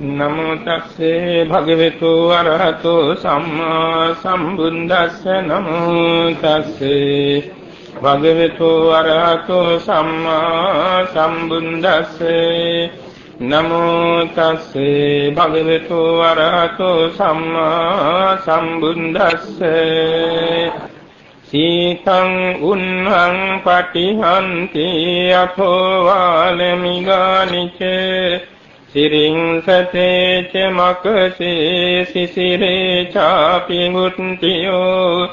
නමෝ තස්සේ භගවතු අරහතෝ සම්මා සම්බුද්දස්ස නමෝ තස්සේ භගවතු අරහතෝ සම්මා සම්බුද්දස්සේ නමෝ තස්සේ භගවතු අරහතෝ සම්මා සම්බුද්දස්සේ සීතං උන්හං පටිහන්ති අතෝ වාලමිගානිචේ සිරින් සතේ ච මකසේ සිසිරේ චාපි මුත්තියෝ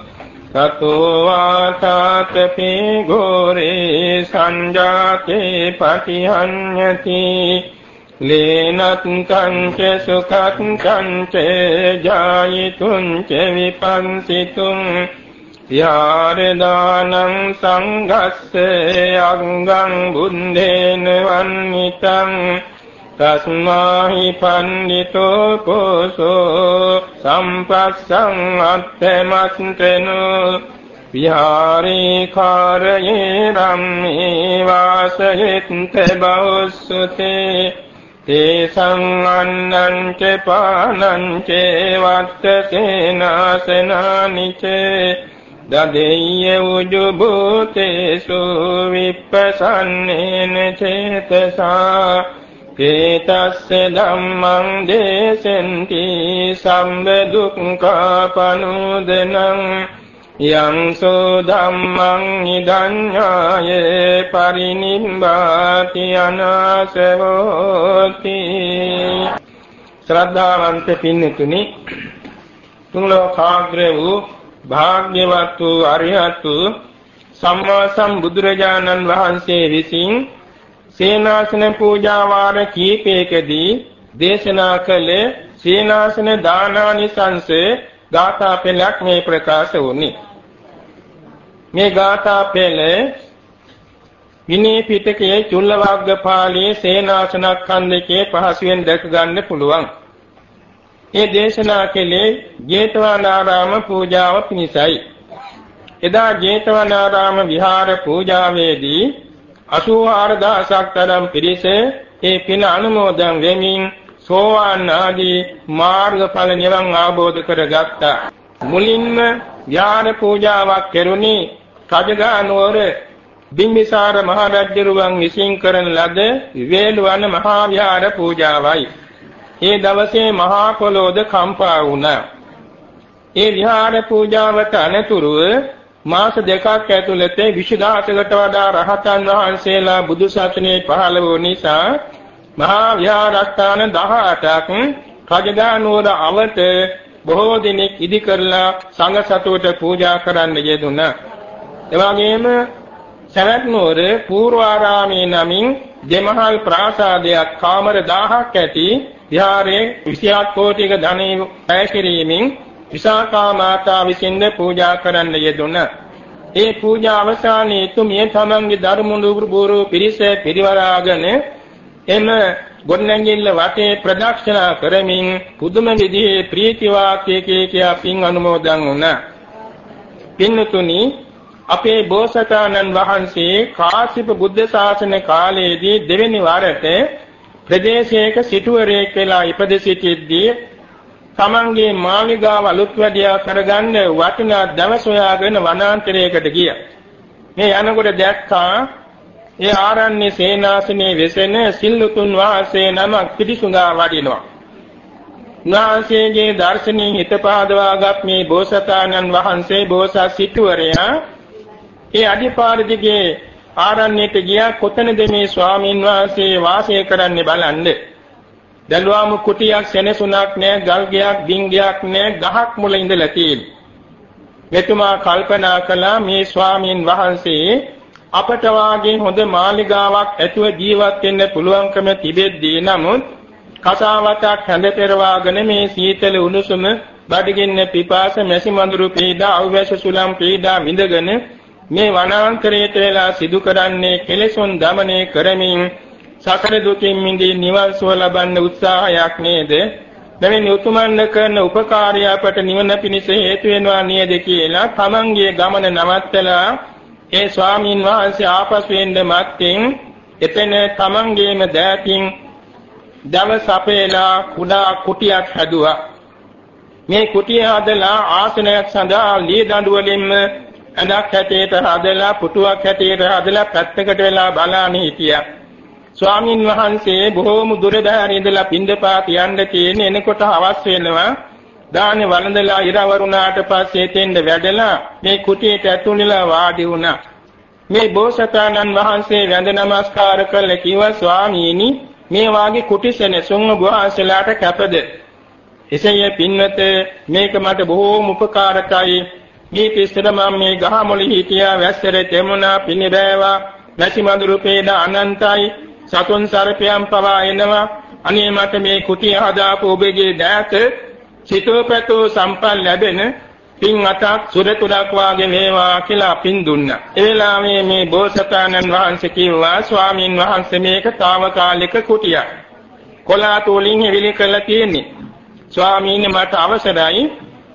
සතෝ වාතාතපේ ගෝරේ සංජාතේ පටිහඤ්ඤති ලේනත් කංච සුඛත් කංච ජායිතුං ච විපංසිතුං යාරදානං සංඝස්සේ අංගං බුද්ධේන වන්නිතං තස්මාහි පණ්ඩිතෝ පෝසෝ සම්පස්සං අත්තමස්තනු විහාරේ කාරයේ රම්මේ වාසයෙත් බෞසුතේ තේසං අන්නං ච පානං ච වත්තසේනාසනානිචේ දදෙය්‍ය උජුබුතේසු විප්පසන්නේන චේතසා ඒතස්ස ධම්මං දේසෙන්ති සම්බ දුක්ඛපනුදනං යං සෝ ධම්මං ඉදඤ්ඤායේ පරිනිම්බාති අනාසවෝති ශ්‍රද්ධාවන්ත පින්නතුනි තුන් ලෝකාග්‍ර වූ භාග්‍යවත් වූ අරිහත් වූ සම්මා සම්බුදුරජාණන් වහන්සේ විසින් සේනාසන පූජා වාර කීපයකදී දේශනා කළ සේනාසන දානානිසංස ගාථා පෙළක් මේ ප්‍රකාශ වුණි. මේ ගාථා පෙළ විනය පිටකයේ චුල්ලවග්ගපාළියේ සේනාසනඛණ්ඩකේ පහසුවෙන් දැක ගන්න පුළුවන්. මේ දේශනා කළේ ජේතවනාරාම පූජාව පිණිසයි. එදා ජේතවනාරාම විහාර පූජාවේදී 84000ක් තරම් පිරිස ඒ පින අනුමෝදන් වෙමින් සෝවාන් ආදී මාර්ගඵල නිවන් අවබෝධ කරගත්තා. මුලින්ම ඥාන පූජාවක් කෙරුණි රජගහනුවර බිම්බිසාර මහ රජුරුවන් විසින් කරන ලද වේලවන මහා විහාර පූජාවයි. ඒ දවසේ මහා පොළොද කම්පා වුණා. ඒ විහාර පූජාවට අනතුරුව මාස දෙකක් ඇතුළත 20000කට වඩා රහතන් වහන්සේලා බුදු සසුනේ පහළ වූ නිසා මහා විහාරස්ථාන 18ක් රජගහනුවර අවත බොහෝ දිනෙක ඉදි කරලා සංඝ සතුවට පූජා කරන්න යෙදුණා. එවාගෙම සවැත් නුවර පූර්වාරාමේ නමින් දෙමහල් ප්‍රාසාදයක් කාමර 1000ක් ඇති විහාරයේ 27 කෝටික ධනෙ පැය කිරීමෙන් විසාකා මාතා විසින්ද පූජා කරන්න යෙදුණා. ඒ පූජා අවසානයේ තුමිය තමන්ගේ ධර්මමුණු බුරු පිරිස පිරිවරාගෙන එම ගොඩනැගිල්ල වටේ ප්‍රදක්ෂිනා කරමින් පුදුම විදිහේ ප්‍රීති වාක්‍යයක කියා පින් අනුමෝදන් වුණා. පින්තුනි අපේ බෝසතාණන් වහන්සේ කාශ්‍යප බුද්ධ ශාසන කාලයේදී දෙවෙනි වරට ප්‍රදේශයක සිටුවරයෙක් වෙලා ඉපද සිටිද්දී තමන්ගේ මාලිගාව අලුත් වැඩියා කරගන්න වටිනා දවස් හොයාගෙන වනාන්තරයකට ගියා. මේ යනකොට දැක්කා ඒ ආරණ්‍ය සේනාසනේ වෙසෙන සිල්ලුතුන් වහන්සේ නමක් පිටිසුඟා වඩිනවා. උන්වහන්සේගේ දර්ශනීය හිත පාදවාගත් මේ බෝසතාණන් වහන්සේ බෝසත් සිටුවරයා ඒ අඩිපාරදිගේ ආරණ්‍යයට ගියා කොතනද මේ ස්වාමින් වහන්සේ වාසය කරන්නේ බලන්නේ දැල්වාමු කුටියක් සෙනසුණක් නැහැ, ගල් ගයක්, දින් ගයක් නැහැ, ගහක් මුල ඉඳලා තියෙන්නේ. මෙතුමා කල්පනා කළා මේ ස්වාමීන් වහන්සේ අපට වාගේ හොඳ මාලිගාවක් ඇතුව ජීවත් වෙන්න පුළුවන්කම තිබෙද්දී නමුත් කසාවතක් හැඳ පෙරවාගෙන මේ සීතල උණුසුම බඩගින්න පිපාස මැසි මඳුරු පීඩා අවවැස සුලම් පීඩා විඳගෙන මේ වනාන්තරයට වෙලා සිදු කරන්නේ කෙලෙසුන් দমনය කරමින් සසර දුකින් මිදී නිවන් සුව ලබන්න උත්සාහයක් නේද? මෙවැනි උතුමන් කරන උපකාරය අපට නිවන පිණිස හේතු වෙනවා නේද කියලා තමන්ගේ ගමන නවත්තලා ඒ ස්වාමීන් වහන්සේ ආපසු එන්න මත්තෙන් එතන තමන්ගේම දෑතින් දවස් අපේලා කුඩා කුටියක් හැදුවා. මේ කුටිය හදලා ආසනයක් සඳහා ලී දඬු වලින්ම ඇඳක් හැටියට හදලා පුටුවක් හැටියට හදලා පැත්තකට වෙලා බලාන හිටියා. ස්වාමින් වහන්සේ බොහෝම දුර බැහැර ඉඳලා පින්දපාත යන්න තියෙන එනකොට හවස් වෙනවා. දානේ වළඳලා ඉරවරුණාට පස්සේ තෙන්ද වැඩලා මේ කුටියට ඇතුළලා වාඩි වුණා. මේ බෝසතාණන් වහන්සේ වැඳ නමස්කාර කළ කිව්වා ස්වාමීනි මේ වාගේ කුටිසෙන සුංග වහන්සේලාට කැපද එසේය පින්වත මේක මට බොහෝම උපකාරකයි මේ පිස්සර මම මේ ගහමුලි හිටියා වැස්සර තෙමුණා පිනිබෑවා නැසි මඳුරු පේන අනන්තයි සතුන් සර්පයන් පවා එනවා අනේ මට මේ කුටිය හදාපු ඔබගේ දෑත සිතෝපතෝ සම්පල් ලැබෙන පින් අතක් සුරතුරක් වාගේ වේවා කියලා පින් දුන්නා. ඒ වෙලාවේ මේ බෝසතාණන් වහන්සේ කිව්වා ස්වාමින් වහන්සේ මේක తాවකාලික කුටියක්. කොලාතෝලින් හිවිලි කරලා තියෙන්නේ. ස්වාමීන් මට අවසරයි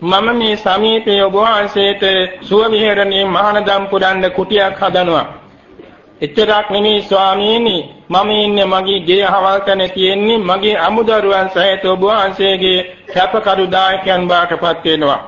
මම මේ සමීපයේ ඔබ වහන්සේට සුව විහරණේ මහානදම් පුරන්න කුටියක් හදනවා. එච්චරක් නෙමෙයි ස්වාමීනි මම ඉන්නේ මගේ ගේ හවල්තන තියෙන්නේ මගේ අමුදරුවන් සහිත ඔබ වහන්සේගේ කැපකරු දායකයන් බාටපත් වෙනවා.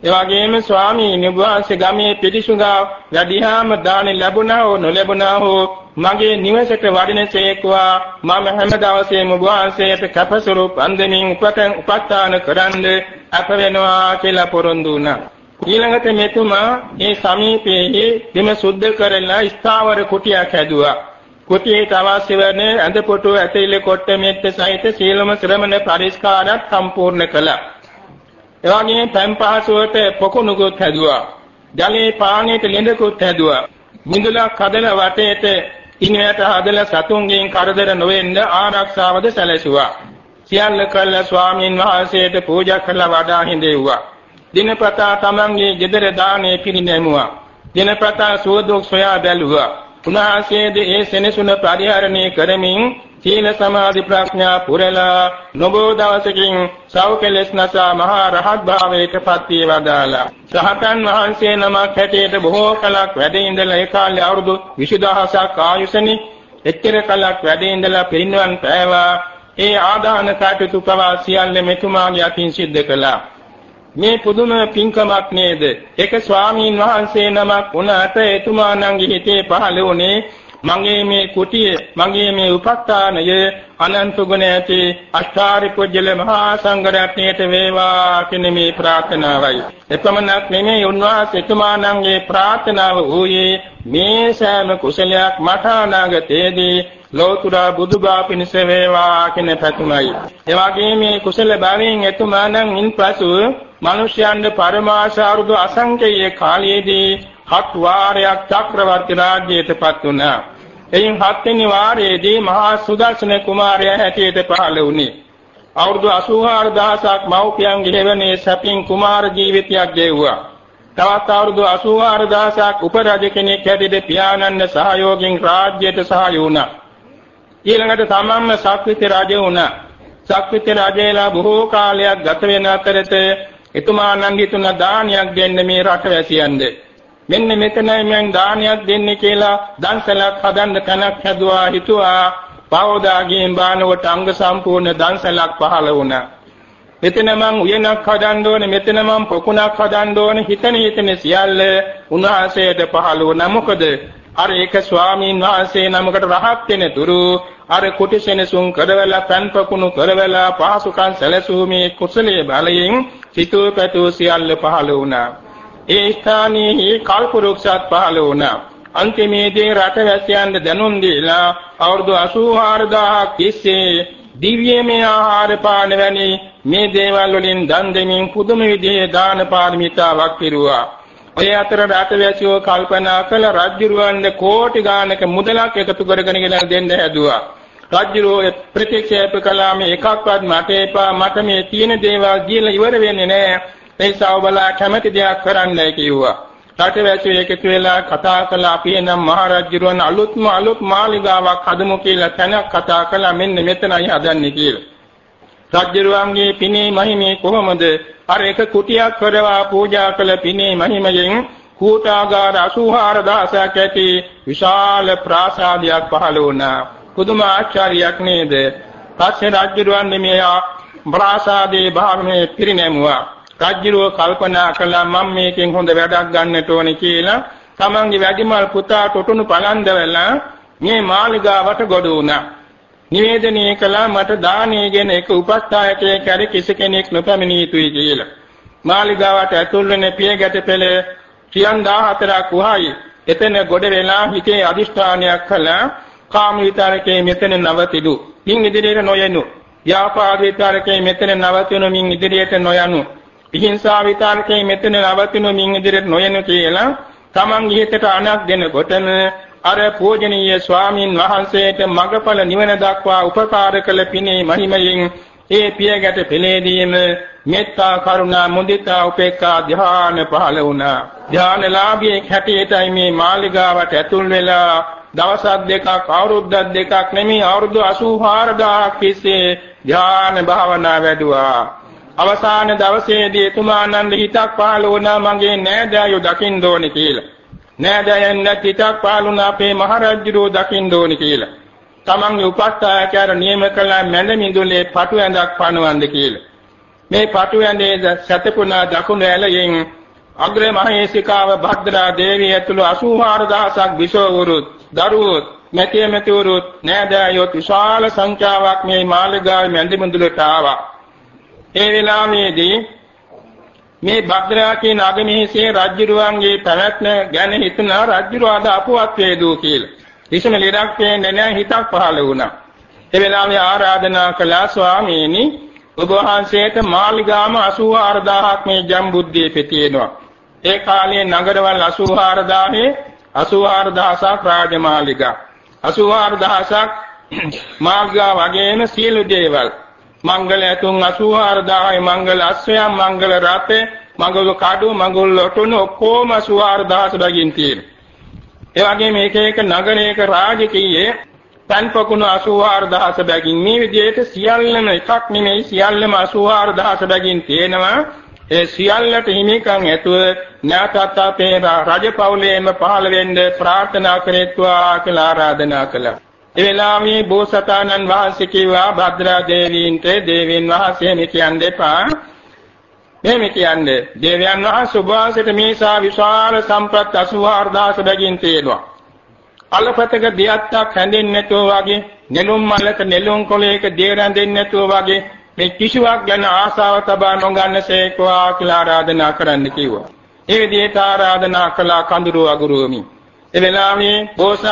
ඒ වගේම ස්වාමීන් වහන්සේ ගමේ පිටිසුඟා වැඩිහාම දාන ලැබුණා හෝ නොලැබුණා හෝ මගේ නිවසට වඩිනසේකවා මම හැම දවසේම වහන්සේට කැපසරුප් අන්දමින් උපතන් උපස්ථාන කරන්න අප වෙනවා කියලා පොරොන්දු වුණා. ඊළඟට මෙතුමා මේ සමීපයේ බිම සුද්ධ කරලා ස්ථාවර කුටියක් හැදුවා. කුටියට අවශ්‍ය වන ඇඳ පොටු ඇතිලි කොට මෙත්ත සහිත සීලම ශ්‍රමණ පරිස්කාරات සම්පූර්ණ කළා. එවැගේම පෑන් පහසුවට පොකුණුකුත් හැදුවා. ජලයේ පානීයට ළඳකුත් හැදුවා. මිදුලක් හදලා වටේට ඉනියට හදලා සතුන්ගෙන් කරදර නොවෙන්න ආරක්ෂාවද සැලසුවා. සියල්ල කළ ස්වාමීන් වහන්සේට පූජා කළා වඩා හිඳෙව්වා. දිනපතා තමන්ගේ ගෙදර දානේ පිරිනැමුවා. දිනපතා සුවදුක් සොයා බැලුවා. උන්වහන්සේද ඒ සෙනසුන පරිහරණය කරමින් සීල සමාධි ප්‍රඥා පුරලා නොබෝ දවසකින් සෞකලස් නසා මහා රහත් භාවයට පත් වේවදාලා. සහතන් වහන්සේ නමක් හැටියට බොහෝ කලක් වැඩ ඉඳලා ඒ කාලේ අවුරුදු 20000ක් ආයුෂනි එච්චර කලක් වැඩ ඉඳලා පිරිනවන් පෑවා. ඒ ආදාන කටයුතු පවා සියල්ල මෙතුමාගේ අතින් සිද්ධ කළා. මේ පුදුම පින්කමක් නේද? එක ස්වාමීන් වහන්සේ නමක් වුණාට එතුමාණන්ගේ හිතේ පහළ වුණේ මගේ මේ කුටිය මගේ මේ උපස්ථානය අනන්ත ගුණ ඇති අෂ්ටාරි කුජල මහා සංඝරත්නයට වේවා කියන මේ ප්‍රාර්ථනාවයි එපමණක් නෙමෙයි උන්වහන්සේ එතුමාණන්ගේ ප්‍රාර්ථනාව වූයේ මේ සෑම කුසලයක් මට අනාගතයේදී ලෝතුරා බුදුබා පිණිස වේවා කියන පැතුමයි. ඒ වගේම මේ කුසල භාවයෙන් එතුමාණන් ඉන්පසු මිනිසයන්ගේ පරමාශාරුදු අසංකේය කාලයේදී හත් වාරයක් චක්‍රවර්ති රාජ්‍යයටපත් වුණා. එයින් හත්වෙනි වාරයේදී මහා සුදර්ශන කුමාරයා හැටියට පහළ වුණේ. අවුරුදු 84000ක් මව්පියන්ගේ හැවනේ සැපින් කුමාර ජීවිතයක් ගෙවුවා. තවත් අවුරුදු 84000ක් උපරජ කෙනෙක් හැටියට පියාණන්ගේ සහයෝගයෙන් රාජ්‍යයට සහාය වුණා. ඊළඟට තමන්ම සක්විති රජ වුණා. සක්විති රජයලා බොහෝ කාලයක් ගත වෙන අතරත එතුමාණන්ගේ තුන දානයක් දෙන්න මේ රටවැසියන්ද මෙන්න මෙතනයි මම දානයක් දෙන්නේ කියලා දන්සලක් හදන්න තැනක් හැදුවා හිතුවා පවදාගෙන් බානවට අංග සම්පූර්ණ දන්සලක් පහළ වුණා. මෙතන මං උයනක් හදන්න ඕනේ මෙතන මං පොකුණක් හදන්න ඕනේ හිතන හිතන සියල්ල උන්වහන්සේට පහළ වුණා. මොකද අර ඒක ස්වාමීන් වහන්සේ නමකට රහත් වෙන තුරු අර කුටිසෙනසුන් කරවලා පන් පකුණු කරවලා පහසුකම් සැලසුමේ කුසලයේ බලයෙන් සිතූ පැතූ සියල්ල පහළ වුණා. ඒ ස්ථානයේ කල්පරුක්ෂත් පහළ වුණා. අන්තිමේදී රටවැසියන්ට දැනුම් දීලා අවුරුදු 84000ක් තිස්සේ දිව්‍යමය ආහාර පාන වැනි මේ දේවල් වලින් දන් දෙමින් පුදුම විදිහේ දාන පාරමිතාවක් පිරුවා. ඔය අතර රටවැසියෝ කල්පනා කළ රජුරවන්ද කෝටි ගානක මුදලක් එකතු කරගෙන ගෙන දෙන්න හැදුවා. රජුරෝ ප්‍රතික්ෂේප කළාම එකක්වත් මට එපා මට මේ තියෙන දේවල් දීලා ඉවර වෙන්නේ නැහැ. නිසා ඔබලා කැමැති දෙයක් කරන්නයි කිව්වා. රටවැසියෝ එකතු වෙලා කතා කළා අපි එනම් මහරජුරුවන් අලුත්ම අලුත් මාලිගාවක් හදමු කියලා තැනක් කතා කළා මෙන්න මෙතනයි හදන්නේ කියලා. රජුරුවන්ගේ පිනේ මහිමේ කොහොමද? අර එක කුටියක් කරවා පූජා කළ පිනේ මහිමයෙන් කූටාගාර 84000ක් ඇති විශාල ප්‍රාසාදයක් පහළ වුණා. පුදුම ආශ්චර්යයක් නේද? පස්සේ රජුරවන්නේ මේ ප්‍රාසාදේ භාගමේ පිරිනැමුවා. රජුරව කල්පනා කළා මම මේකෙන් හොඳ වැඩක් ගන්නට ඕනේ කියලා තමන්ගේ වැඩිමල් පුතා තොටුණු පලන්දවලා මේ මාලිගාවට ගොඩ වුණා. නිවේදනය කළා මට දානීයගෙන එක උපස්ථායකයෙක් කර කිසි කෙනෙක් නොපැමිණිය යුතුයි කියලා. මාලිගාවට ඇතුල් වෙන පියගැට පෙළ 14ක් වහයි. එතන ගොඩ වෙලා හිතේ අදිෂ්ඨානයක් කළා කාම විතරකේ මෙතන නවතිදු. මින් ඉදිරියට නොයනු. ව්‍යාපාද විතරකේ මෙතන නවතිනු මින් ඉදිරියට නොයනු. විහිංසාව විතරකේ මෙතන නවතිනු මින් ඉදිරියට නොයනු කියලා තමන් හිතට අනක් දෙනකොටම අර පූජනීය ස්වාමින් වහන්සේට මගඵල නිවන දක්වා උපකාර කළ පිනේ මහිමයෙන් ඒ පියගැට පෙළේදීම මෙත්තා කරුණා මුදිතා උපේක්ඛා ධ්‍යාන පහළ වුණා. ධ්‍යානලාභී හැටියටයි මේ මාලිගාවට ඇතුල් වෙලා දවසක් දෙකක් අවුරුද්දක් දෙකක් නෙමෙයි අවුරුදු 84000ක් තිස්සේ ධ්‍යාන භාවනා වැඩුවා. අවසාන දවසේදී එතුමානන්ද හිතක් පහළ වුණා මගේ නෑදෑයෝ දකින්න ඕනේ කියලා. නෑදෑයන් හිතක් පහළ වුණා අපේ මහරජුරෝ දකින්න ඕනේ කියලා. තමන්ගේ උපස්ථායකයර නියම කළ මැද මිදුලේ පටු ඇඳක් පනවන්න කියලා. මේ පටු ඇඳේ සතපුනා දකුණු ඇලයෙන් අග්‍ර මහේසිකාව භද්‍රා දේවිය ඇතුළු 84000ක් විසවුරුත් දරුවොත් මෙතිය මෙතිවරුත් නෑදෑයොත් විශාල සංඛ්‍යාවක් මේ මාළිගාවේ මැද මිදුලට ආවා. ඒ වෙලාවේදී මේ භද්‍රා කියන අගමහේසේ රජුරුවන්ගේ පැවැත්ම ගැන හිතන රජුරුවාද අපවත් වේදෝ කියලා. කිසිම ලෙඩක් පේන්නේ නැහැ හිතක් පහළ වුණා. ඒ වෙලාවේ ආරාධනා කළා ස්වාමීනි ඔබ වහන්සේට මාලිගාම 84000ක් මේ ජම්බුද්දීපේ පෙතියෙනවා. ඒ කාලයේ නගරවල් 84000 84000ක් රාජමාලිගා. 84000ක් මාර්ගා වගේම සියලු දේවල්. මංගල ඇතුන් 84000යි මංගල අස්වැයන් මංගල රථේ මංගල කඩු මංගල ඔටුන ඔක්කොම 84000 බගින් තියෙනවා. ඒ වගේම එක එක නගරයක රාජකීයේ තන්පකුණු 84000 බැගින් මේ විදිහට සියල්ලම එකක් නෙමෙයි සියල්ලම 84000 බැගින් තියෙනවා. ඒ සියල්ලට හිමිකම් ඇතුව ඥාතත් අපේ රජපෞලේම පහළ වෙන්න ප්‍රාර්ථනා කරේත්වා කියලා ආරාධනා කළා. ඒ වෙලාවේ බෝසතාණන් වහන්සේ කිව්වා භද්‍රා දේවීන්ට දේවීන් වහන්සේ මේ කියන්න එපා. මෙහෙම කියන්නේ දේවයන් වහන්සේ උභාසයට මේසා විශාල සම්ප්‍රත් 84000 බැගින් තියෙනවා. අලපතක දියත්තක් හැඳෙන්නේ නැතුව වගේ, නෙළුම් මලක නෙළුම් කොළයක දිය රැඳෙන්නේ නැතුව වගේ මේ කිසිවක් ගැන ආසාව තබා නොගන්නසේකවා කියලා ආරාධනා කරන්න කිව්වා. ඒ විදිහට ආරාධනා කළා කඳුරු අගුරුවමි. ඒ වෙලාවේ බෝසත්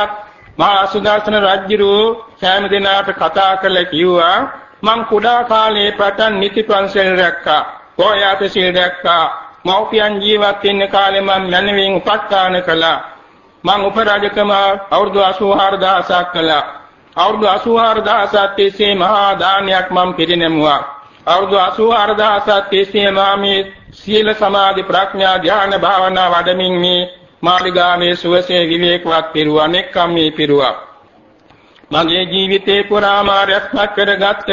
මහා සුදර්ශන රජුරු සෑම දිනකට කතා කරලා කිව්වා මං කුඩා කාලේ පටන් නිති පන්සල් රැක්කා. පොයාත සිල් දැක්කා මෞපියන් ජීවත් වෙන්න කාලේ මම මැනවින් උපස්ථාන කළා මම උපරාජකම අවුරුදු 84000ක් කළා අවුරුදු 84000ක් තිස්සේ මහා දානයක් මම පිරිනැමුවා. අවුරුදු 84000ක් තිස්සේ මම සීල සමාධි ප්‍රඥා ධ්‍යාන භාවනා වඩමින් මේ මාළිගාමේ සුවසේ විවේකවත් පිරුවා නෙක්කම් මේ පිරුවා. මගේ ජීවිතේ පුරාම රැස්පත් කරගත්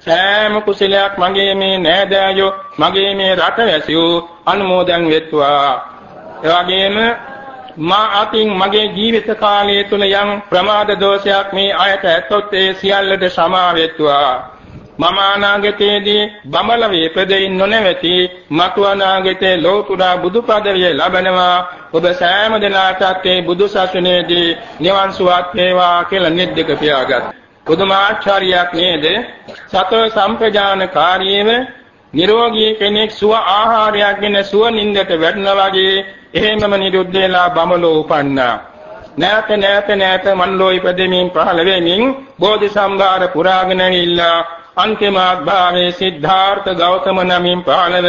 සෑම කුසලයක් මගේ මේ නෑදෑයෝ මගේ මේ රටවැසියෝ අනුමෝදන් වෙත්වා. එවැගේම මා අතින් මගේ ජීවිත කාලය තුල යම් ප්‍රමාද දෝෂයක් මේ අයට ඇතොත් ඒ සියල්ලට සමා වෙත්වා මම අනාගතයේදී බඹල වේපදෙයින් නොනැවති මතු අනාගතේ ලෝතුරා බුදු පදවිය ලබනවා. ඔබ සෑම දිනාටත් ඒ බුදු සසුනේදී නිවන් සුවත් වේවා කියලා නිද්දක පියාගත්. පුදුමාචාරියක් නේද? සතෝ සම්ප්‍රජානකාරීව නිරෝගී කෙනෙක් සුව ආහාරයක්ගෙන සුව නින්දට වැටෙනා වගේ එහෙමම නිරුද්ධ වෙලා බඹලෝ උපන්නා. නැත නැත නැත මන්ලෝ ඉපදෙමින් පහළ වෙමින් බෝධි සම්භාර පුරාගෙන ඉල්ලා අන්තිම භාවයේ සිද්ධාර්ථ ගෞතම නමින් පහළව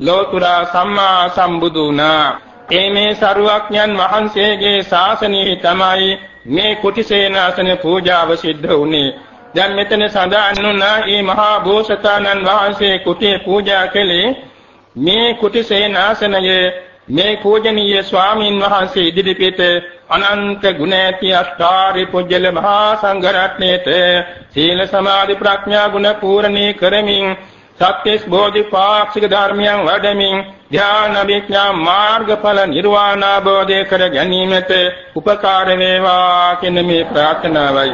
ලෝතුරා සම්මා සම්බුදුනා ඒ මේ සරුවක්ඥන් වහන්සේගේ ශාසනයේ තමයි මේ කුටිසේනාසන පූජාව සිද්ධ වුණේ. දැන් මෙතන සඳහන් වුණා මේ මහා බෝසතාණන් වහන්සේ කුටිය පූජා කළේ මේ කුටිසේනාසනයේ මේ පූජනීය ස්වාමින් වහන්සේ ඉදිරිපිට අනන්ත ගුණ ඇති අෂ්ටාරි පුජ්‍යල මහා සංඝ රත්නයේත සීල සමාධි ප්‍රඥා ගුණ පූර්ණී කරමින් සත්‍යස් බෝධිපාක්ෂික ධර්මයන් වඩමින් ධ්‍යාන විඥා මාර්ගඵල නිර්වාණ අවබෝධය කර ගැනීමට උපකාර වේවා කියන මේ ප්‍රාර්ථනාවයි.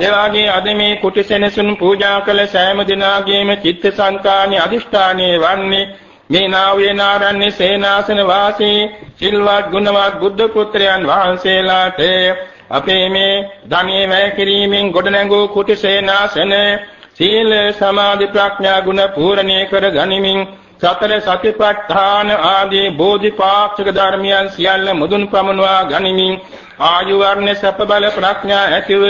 ඒ වාගේ අද මේ කුටිසෙනසුන් පූජා කළ සෑම දිනාගේම චිත්ත සංකාණි අදිෂ්ඨානයේ වන්නේ මේ නාවේනාරණ්‍ය සේනාසන වාසී සිල්වත් ගුණවත් බුද්ධ පුත්‍රයන් වහන්සේලාට අපේ මේ ධනෙ වැය කිරීමෙන් ගොඩනැගූ කුටිසේනාසන සීල සමාධි ප්‍රඥා ගුණ පූර්ණේ කර ගනිමින් සතර සතිපට්ඨාන ආදී බෝධිපාක්ෂික ධර්මයන් සියල්ල මුදුන් පමුණවා ගනිමින් ආයු වර්ණ සප බල ප්‍රඥා ඇතිව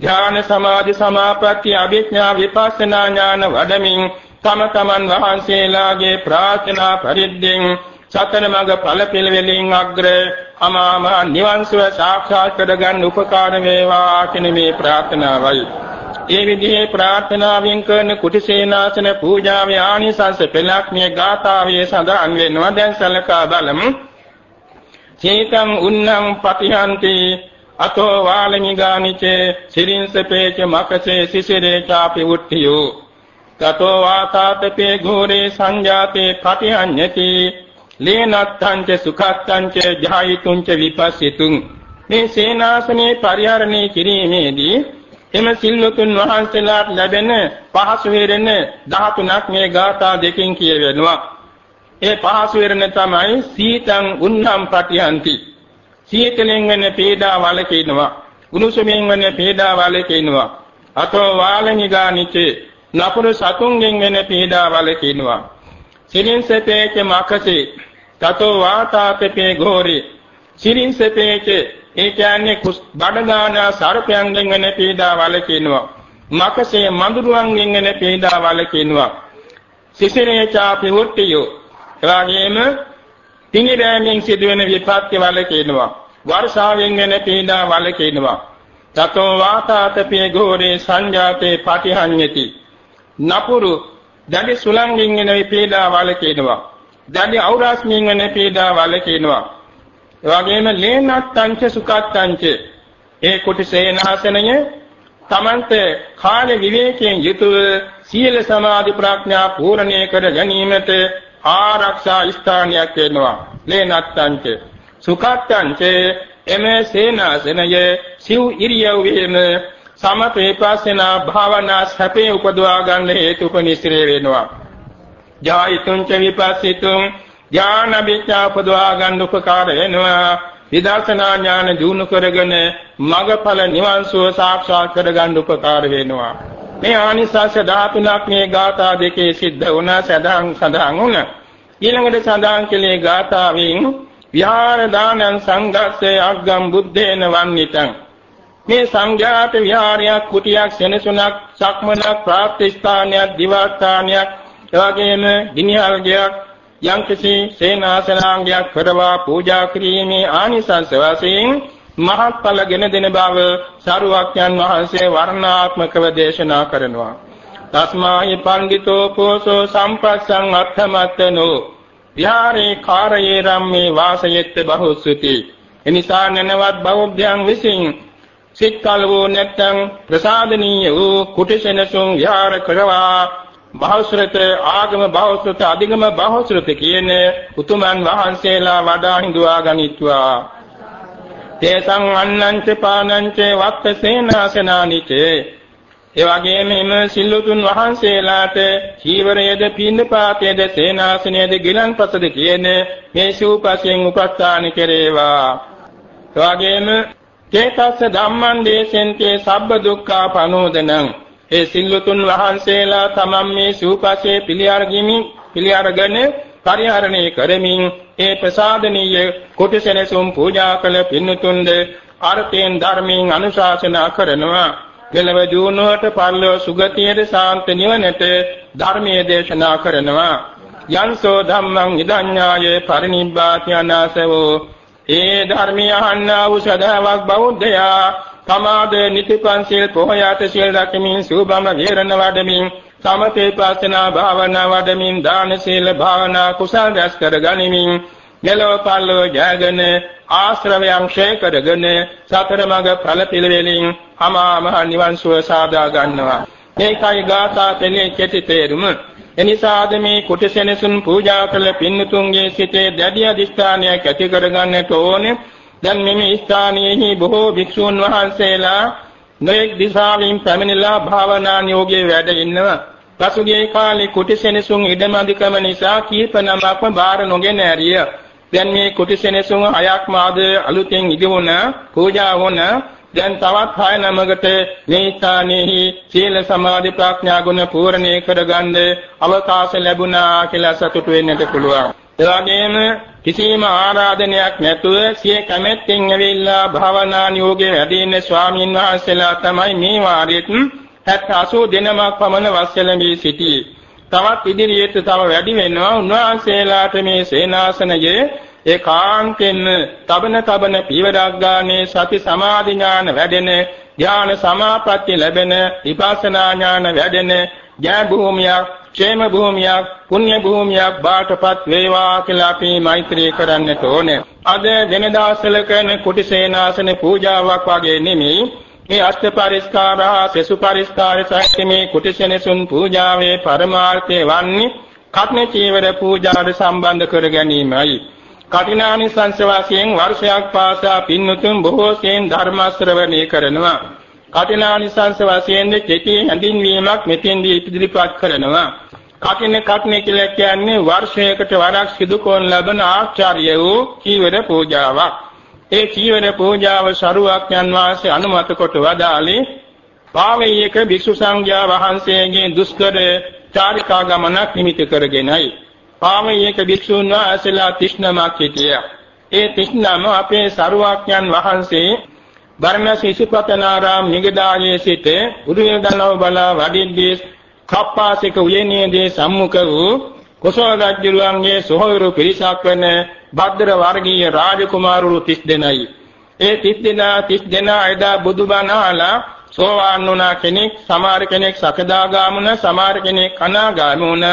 ඥාන සමාධි සමාපatti අභිඥා විපස්සනා ඥාන වඩමින් තම තමන් වහන්සේලාගේ ප්‍රාර්ථනා පරිද්දෙන් සතර මඟ ඵල පිළිවෙලින් අග්‍ර අමාම නිවන් සුව සාක්ෂාත් කරගන්න උපකාර වේවා කියන මේ ප්‍රාර්ථනාවයි. ඒ විදිහේ ප්‍රාර්ථනාවෙන් කරන කුටිසේනාසන පූජාවේ ආනිසංස පෙළක් මේ ගාථාවේ සඳහන් වෙනවා. දැන් සලකා බලමු. චේතං උන්නම් පතිහන්ති අතෝ වාලමිගානිචේ සිරින්සපේච මකසේ සිසිරේ චාපි උට්ඨියෝ තතෝ වාතාතපේ ඝෝරේ සංජාතේ පටිහඤ්ඤති ලේනත්තං ච සුඛත්තං ච ජායිතුං ච විපස්සිතුං. මේ සේනාසනේ පරිහරණය කිරීමේදී එම සිල්වතුන් වහන්සේලාට ලැබෙන පහසු වෙරෙන 13ක් මේ ගාථා දෙකෙන් කියවෙනවා. ඒ පහසු වෙරෙන තමයි සීතං උන්නම් පටිහන්ති සීතලෙන් වෙන පීඩා වලකිනවා උණුසුමින් වෙන පීඩා වලකිනවා අතෝ වාලනිගානිචේ නපුරු සතුන්ගෙන් වෙන පීඩා වලකිනවා සිරින්සපේච මකසේ තතෝ වාතාපේ ගෝරි. සිරින්සපේච ඒ කියන්නේ බඩගාන සර්පයන්ගෙන් වෙන පීඩා වලකිනවා මකසේ මඳුරුවන්ගෙන් වෙන පීඩා වලකිනවා සිසිරේ චාපි වුට්ටියෝ එවාගෙම පිඟිරෑමෙන් සිදුවෙන විපත්ති වලකිනවා වර්ෂාවෙන් වෙන පීඩා වලකිනවා තතෝ වාතාතපේ ගෝරේ සංජාතේ පටිහඤ්ඤති. නපුරු. දැඩි සුලංගින් වෙන පීඩා වලකිනවා දැඩි අවරාස්මින් වෙන පීඩා වලකිනවා එවැගේම ලේනත්තංච සුඛත්තංච ඒ කුටි සේනාසනය තමන්ට කාල විවේකයෙන් යුතුව සීල සමාධි ප්‍රඥා පූර්ණේ කර ගැනීමට ආරක්ෂා ස්ථානයක් වෙනවා. ලේනත්තංච. සුඛත්තංච එමේ සේනාසනය සිව් ඉරියව්වෙම සමතේ පස්සනා භාවනා සැපේ උපදවා ගන්න හේතුපනිස්ත්‍රේ වෙනවා. ජායිතුං ච විපස්සිතුං ඥාන විචා උපදවා ගන්න උපකාර වෙනවා. විදර්ශනා ඥාන දිනු කරගෙන මගඵල නිවන් සුව සාක්ෂාත් කරගන්න උපකාර වෙනවා. මේ ආනිසස් 13ක් මේ ගාථා දෙකේ සිද්ධ වුණා සදාන් සදාන් වුණා. ඊළඟට සදාන් කෙලේ ගාථාවෙන් විහාර දානං සංඝස්සේ අග්ගම් බුද්දේන වන්නිතං. මේ සංඝයාත විහාරයක් කුටියක් සෙනසුනක් සක්මනක් ප්‍රාර්ථස්ථානයක් දිවාස්ථානයක් එවැගේම ගිනිහල්ගයක් යම්කිසි සේනාසනාංගයක් කරවා පූජා කිරීමේ ආනිසංස වශයෙන් මහත්ඵලගෙන දෙන බව සරුවක්යන් වහන්සේ වර්ණාත්මකව දේශනා කරනවා. තස්මායි පණ්ඩිතෝ පෝසෝ සම්පස්සං අර්ථමත්තනෝ විහාරේ කාරයේ රම්මේ වාසයෙත් බහුසුති. එනිසා නැනවත් බෞද්ධයන් විසින් සිත්කල වූ නැත්නම් ප්‍රසාදනීය වූ කුටිසෙනසුන් විහාර කරවා බහුශ්‍රත ආගම බහුශ්‍රත අධිගම බහුශ්‍රත කියන උතුමන් වහන්සේලා වඩා හිඳුවා ගනිත්වා. තේසං අන්නංච පානංච වත්ත සේනාසනානිච ඒ වගේම එම සිල්ලුතුන් වහන්සේලාට චීවරයේද පින්නපාතයේද සේනාසනයේද ගිලන්පසද කියන මේ සූපසෙන් උපස්ථාන කෙරේවා. ඒ වගේම චේතස්ස ධම්මං දේශෙන්තේ සබ්බ දුක්ඛා පනෝදනං. ඒ සිල්ලුතුන් වහන්සේලා තමන් මේ සූපසේ පිළිඅරගිමි පිළිඅරගෙන පරිහරණය කරමින් ඒ ප්‍රසාදනීය කුටිසෙනසුම් පූජා කළ පින්තුන්ද අර්ථයෙන් ධර්මයෙන් අනුශාසනා කරනවා. මෙලව ජීවණයට පල්ලව සුගතියේ ශාන්ත නිවනට ධර්මයේ දේශනා කරනවා. යන්සෝ ධම්මං ඉදඤ්ඤායේ පරිනිබ්බාති අනාසවෝ ඒ ධර්මය අහන්නා වූ සදාවක් බෞද්ධයා සමාද නිතිපන්සිල් පොහොයාත සිල් රැකමින් සූබම වේරණ වඩමින් සමතේ පාසනා භාවනා වඩමින් දාන සීල භාවනා කුසල් රැස් කර ගනිමින් මෙලොව පල්ලව ජයගෙන ආශ්‍රවයන් ක්ෂය කරගෙන සතර මඟ ඵල පිළිවෙලින් අමා මහ නිවන් සුව සාදා ගන්නවා. මේකයි ගාථා පෙළේ කෙටි තේරුම. එනිසාද මේ කුටසෙනසුන් පූජා කළ පින්නතුන්ගේ සිතේ දැඩි අධිෂ්ඨානයක් ඇති කරගන්නට ඕනේ දැන් මෙමි ස්ථානයේහි බොහෝ භික්ෂූන් වහන්සේලා නොඑක් දිශාවෙන් පැමිණලා භාවනා නියෝගයේ වැඩ ඉන්නවා. පසුගිය කාලේ කුටිසෙනසුන් ඉඩමදිකම නිසා කීප නමක්ම බාර නොගෙන ඇරිය. දැන් මේ කුටිසෙනසුන් හයක් මාද අලුතෙන් ඉදිවුණ පූජා වුණ දැන් තවත් හය නමකට මේ ස්ථානයේහි සීල සමාධි ප්‍රඥා ගුණ පූර්ණේ කරගන්න අවකාශ ලැබුණා කියලා සතුටු වෙන්නට පුළුවන්. එවැගේම කිසිම ආරාධනයක් නැතුව සිය කැමැත්තෙන් ඇවිල්ලා භාවනා නියෝගයේ වැඩ ඉන්න ස්වාමීන් වහන්සේලා තමයි මේ වාරෙත් 70 දෙනමක් පමණ වස්සලඹී සිටියේ. තවත් ඉදිරියට තව වැඩි වෙනවා උන්වහන්සේලාට මේ සේනාසනයේ ඒකාන්තෙන් තබන තබන පීවරක් ගානේ සති සමාධි ඥාන වැඩෙන ඥාන සමාපatti ලැබෙන විපස්සනා ඥාන වැඩෙන ජය භූමියක් ക്ഷേම භූමියක් පුණ්‍ය භූමියක් බාටපත් වේවා කියලා අපි මෛත්‍රී කරන්නට ඕනේ. අද වෙනදාසල කරන කුටි සේනාසන පූජාවක් වගේ නෙමෙයි මේ අෂ්ට පරිස්කාරා සසු පරිස්කාර සහිතමේ කුටිසෙනසුන් පූජාවේ පරමාර්ථය වන්නේ කත්න චීවර පූජාවට සම්බන්ධ කර ගැනීමයි. කටිනානිසංස වාසියෙන් වර්ෂයක් පාසා පින්නතුන් බොහෝ සෙයින් ධර්ම ශ්‍රවණය කරනවා. කටිනානිසංස වාසියෙන් කෙටි හැඳින්වීමක් මෙතෙන්දී ඉදිරිපත් කරනවා. කටින කට්නේ කියලා කියන්නේ වර්ෂයකට වරක් සිදු කරන ලබන ආචාර්ය වූ චීවර පූජාවක්. ඒ චීවර පූජාව සරුවක්ඥන් වහන්සේ අනුමත කොට වදාළේ පාවෙයක භික්ෂු සංඝයා වහන්සේගේ දුෂ්කර චාරිකා ගමනක් නිමිති කරගෙනයි. පාවෙයක භික්ෂුන් වහන්සේලා 39ක් සිටියා. ඒ 39ම අපේ සරුවක්ඥන් වහන්සේ බර්ණස් ඉසිපතනාරාම නිගදායේ සිට උරුවෙල්දනව බලා වඩිද්දී කප්පාසික උයනේදී සම්මුඛ වූ කොසල් රජුලන්ගේ සොහොයුරු පිරිසක් වන භද්‍ර වර්ගීය රාජකුමාරවරු 30 දෙනයි. ඒ 30 දෙනා 30 දෙනා එදා බුදුබණ අහලා සෝවාන් වුණා කෙනෙක්, සමහර කෙනෙක් සකදාගාමුණ, සමහර කෙනෙක් අනාගාමුණ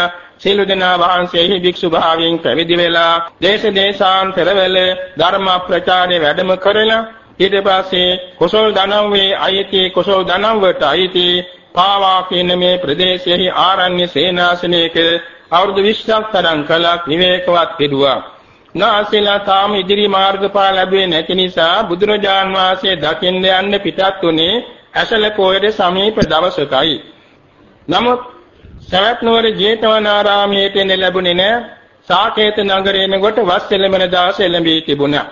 සියලු දෙනා වහන්සේහි භික්ෂු භාවයෙන් පැවිදි වෙලා දේශ දේශාන්තරවල ධර්ම ප්‍රචාරය වැඩම කරලා ඊට පස්සේ කුසල් දනව්වේ අයිති කුසල් දනව්වට අයිති පාවා කියන මේ ප්‍රදේශයේ ආරණ්‍ය සේනාසනයක අවුරුදු 20ක් තරම් කලක් විවේකවත් පිළුවා. නාසීලා තාම ඉදිරි මාර්ගඵල ලැබුවේ නැති නිසා බුදුරජාන් වහන්සේ දකින්න යන්න පිටත් උනේ ඇසල පොයේ සමීප දවසකයි. නමුත් සවැත් නුවර ජේතවනාරාමයේ තෙන්න ලැබුණේ නැහැ. සාකේත නගරයෙන් කොට වස් එළඹෙන දාස එළඹී තිබුණා.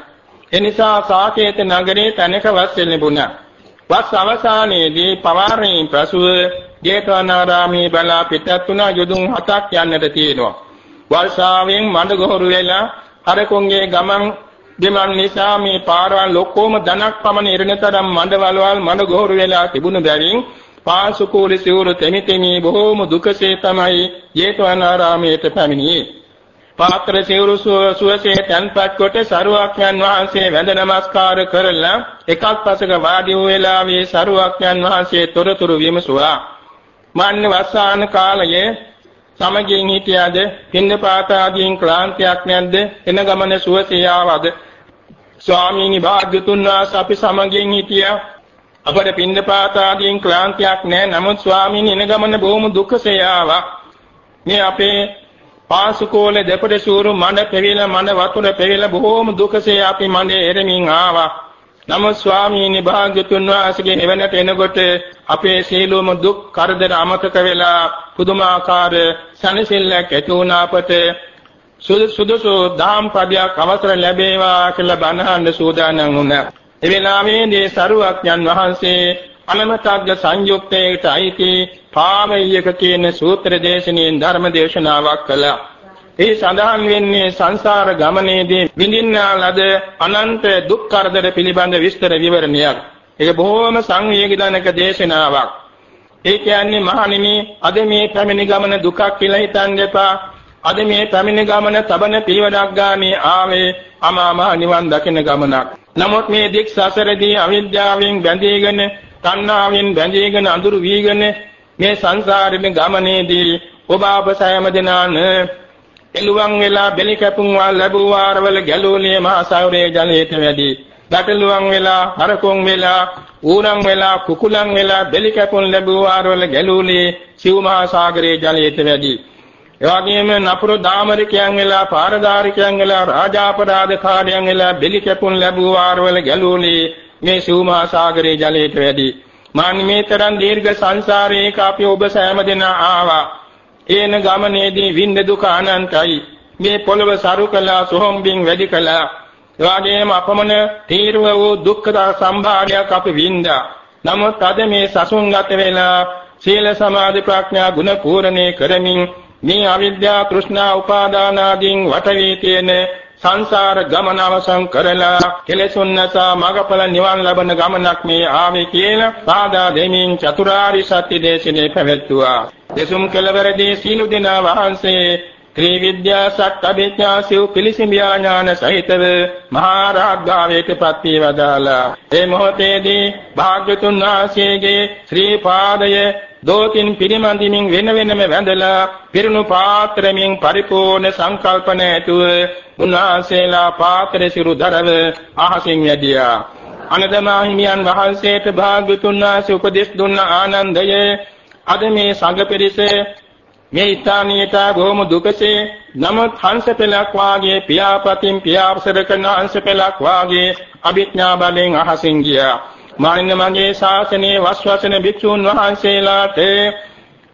එනිසා සාකේත නගරේ තැනක වස් එළඹුණා. වස් අවසානයේදී පවාරණින් පසුව ජේතවනාරාමයේ බලා පිටත් වුණා යොදුන් හතක් යන්නට තියෙනවා. වර්ෂාවෙන් මඩ ගොහරු වෙලා හරකුන්ගේ ගමන් දෙමන් නිසා මේ පාරවල් ඔක්කොම ධනක් පමණ ඉරණතරම් මඩවලවල් මඩ ගොහරු වෙලා තිබුණු බැවින් පාසුකූලි සිවුරු තෙමිතෙමි බොහෝම දුකසේ තමයි ජේතවනාරාමයට පැමිණියේ. පාත්‍ර සිවුරු සුවසේ තන්පත් කොට සරුවක්යන් වහන්සේ වැඳ නමස්කාර කරලා එකක් පසක වාඩි වූ වෙලාවේ සරුවක්යන් වහන්සේ තොරතුරු විමසුවා. මන්නේ වස්සාන කාලයේ සමගින් හිටියද පින්නපාත ආදීන් ක්ලාන්තියක් නැද්ද එන ගමන සුවසේ ආවද ස්වාමීනි භාග්‍යතුන් වහන්සේ අපි සමගින් හිටියා අපට පින්නපාත ආදීන් ක්ලාන්තියක් නැහැ නමුත් ස්වාමීනි එන ගමන බොහොම දුකසේ ආවා. මේ අපේ පාසුකෝල දෙපඩ සූරු මඩ පෙවිලා මඩ වතුර පෙවිලා බොහොම දුකසේ අපි මඩේ එරමින් ආවා. නමුත් ස්වාමීනි භාග්‍යතුන් වහන්සේගේ එවැනට එනකොට අපේ සීලොම දුක් කරදර අමතක වෙලා පුදුමාකාර සනසිල්ලක් ඇති වුණ. අපට සුදුසු දාම් පදයක් අවසර ලැබේවා කියලා බණහන්න සූදානම් වුණා. ඒ වෙලාවේදී සරුවක්ඥන් වහන්සේ අනමතග්ග සංයුක්තයට අයිති පාමයක කියන සූත්‍ර දේශනෙන් ධර්ම දේශනාවක් කළා. ඒ සඳහන් වෙන්නේ සංසාර ගමනේදී විඳින්නා ලද අනන්ත දුක් කරදර පිළිබඳ විස්තර විවරණයක්. ඒක බොහෝම සංවේගීදනක දේශනාවක්. ඒ කියන්නේ මහණෙනි අද මේ පැමිණි ගමන දුකක් කියලා හිතන්න එපා. අද මේ පැමිණි ගමන තබන පිළිවෙලක් ගානේ ආවේ අමා මහ නිවන් දකින ගමනක්. නමුත් මේ දික් සසරදී අවිද්‍යාවෙන් බැඳීගෙන, තණ්හාවෙන් බැඳීගෙන අඳුරු වීගෙන මේ සංසාරෙම ගමනේදී ඔබ අප සෑම දෙනාන එළුවන් වෙලා බෙලි කැපුම් වල ලැබුව වාරවල ගැලූනේ මහා සයුරේ ජලයට වැඩි. ගැටලුවන් වෙලා හරකොන් වෙලා ඌරන් වෙලා කුකුලන් වෙලා බෙලි කැපුම් ලැබුව වාරවල ගැලූනේ සිව් මහා සාගරයේ ජලයට වැඩි. එවැගේම නපුරු දාමරිකයන් වෙලා පාරදාරිකයන් වෙලා රාජාපරාධකාරයන් වෙලා බෙලි කැපුම් ලැබුව වාරවල ගැලූනේ මේ සිව් මහා සාගරයේ ජලයට වැඩි. මානිමේතරන් දීර්ඝ සංසාරයක අපි ඔබ සෑම දෙනා ආවා. ඒන ගමනේදී විඳ දුක අනන්තයි. මේ පොළව සරු කළා සොහොම්බින් වැඩි කළා. එවාගේම අපමණ තීර්ව වූ දුක්ඛ සම්භාරයක් අපි විඳා. නමුත් අද මේ සසුන්ගත වෙලා සීල සමාධි ප්‍රඥා ගුණ පූර්ණේ කරමින් මේ අවිද්‍යා තෘෂ්ණා උපාදාන ආදීන් වටවී තියෙන සංසාර ගමන අවසන් කරලා කෙලෙසුන් නැසා මගඵල නිවන් ලබන ගමනක් මේ ආවේ කියලා සාදා දෙමින් චතුරාරි සත්‍ය දේශනේ පැවැත්තුවා. දෙසුම් කෙලවරදී සීලු දෙනා වහන්සේ ත්‍රිවිද්‍යා සත්‍යවිඥා සිව් පිළිසිඹියා ඥාන සහිතව මහා රාග්ගාවයට පත්වී වදාලා ඒ මොහොතේදී භාග්‍යතුන් වහන්සේගේ ශ්‍රී පාදය දෝතින් පිරිමන්දිමින් වෙන වෙනම වැඳලා පිරුණු පාත්‍රමින් පරිපූර්ණ සංකල්පන ඇතුව උන්වහන්සේලා පාත්‍ර සිරු දරව අහසින් වැඩියා. අනදමා හිමියන් වහන්සේට භාග්‍යතුන් වහන්සේ උපදෙස් දුන්න ආනන්දය අද මේ සංඝ පිරිස මේ ස්ථානීයට බොහොම දුකසේ නමුත් හංස පෙලක් වාගේ පියාපතින් පියාපසර කරන හංස පෙලක් වාගේ අභිඥා බලෙන් අහසින් ගියා. මානින්න මගේ ශාසනයේ වස්වසන භික්ෂූන් වහන්සේලාට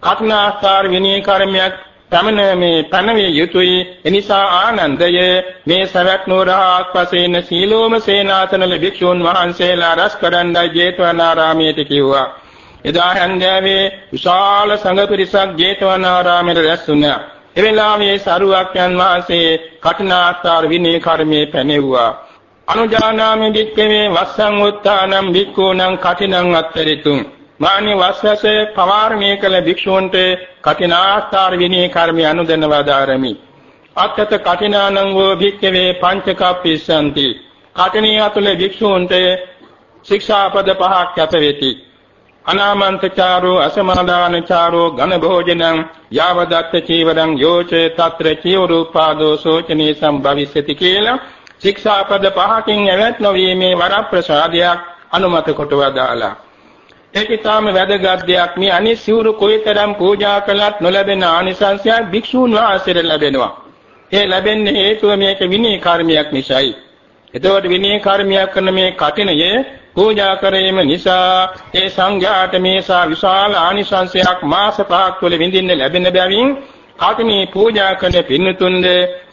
කඨිනාස්කාර විනී කර්මයක් තමන මේ පැනවිය යුතුයි. එනිසා ආනන්දය මේ සවැත් නුරහක් වශයෙන් සීලෝම සේනාසනල භික්ෂූන් වහන්සේලා රැස් කරන්නයි ජේතවනාරාමයට කිව්වා. එදා හන්දෑවේ විශාල සංඝ පිරිසක් ජේතවනාරාමයට රැස් වුණා. එවෙලාවේ සරුවක්යන් වහන්සේ කඨිනාස්කාර විනී කර්මයේ පැනෙව්වා. අනුජානාමි දික්කවේ වස්සං උත්තානම් භික්ඛූනම් කටිනං අත්තරිතුම් මානි වස්සස පවාරණය කළ භික්ෂූන්ට කටිනාස්කාර විනී කර්මය අනුදැන වදාරමි අත්තත කටිනානං වූ භික්ඛවේ පංචකප්පිස්සanti කටිනිය අතුල භික්ෂූන්ට ශික්ෂාපද පහක් යත වෙති. අනාමන්තචාරෝ අසමාදානචාරෝ ඝන භෝජනං යාවදත්ත චීවරං යෝචේ තත්‍ර චීවරූපාදෝ සෝචනී සම්භවිස්සති කියලා ශික්ෂාපද පහකින් ඇවැත් නොවීමේ වරප්‍රසාදයක් අනුමත කොට වදාලා. ඒක ඊටාම වැදගත් දෙයක්. මේ අනිත් සිවුරු කොයිතරම් පූජා කළත් නොලැබෙන ආනිසංසයක් භික්ෂූන් වහන්සේට ලැබෙනවා. ඒ ලැබෙන්නේ හේතුව මේක විනී කර්මයක් නිසායි. එතකොට විනී කර්මයක් කරන මේ කටිනයේ පූජා කිරීම නිසා ඒ සංඝයාට මේසා විශාල ආනිසංසයක් මාස පහක් තුළ විඳින්න ලැබෙන බැවින් කටිනේ පූජා කරන පින්නතුන්ද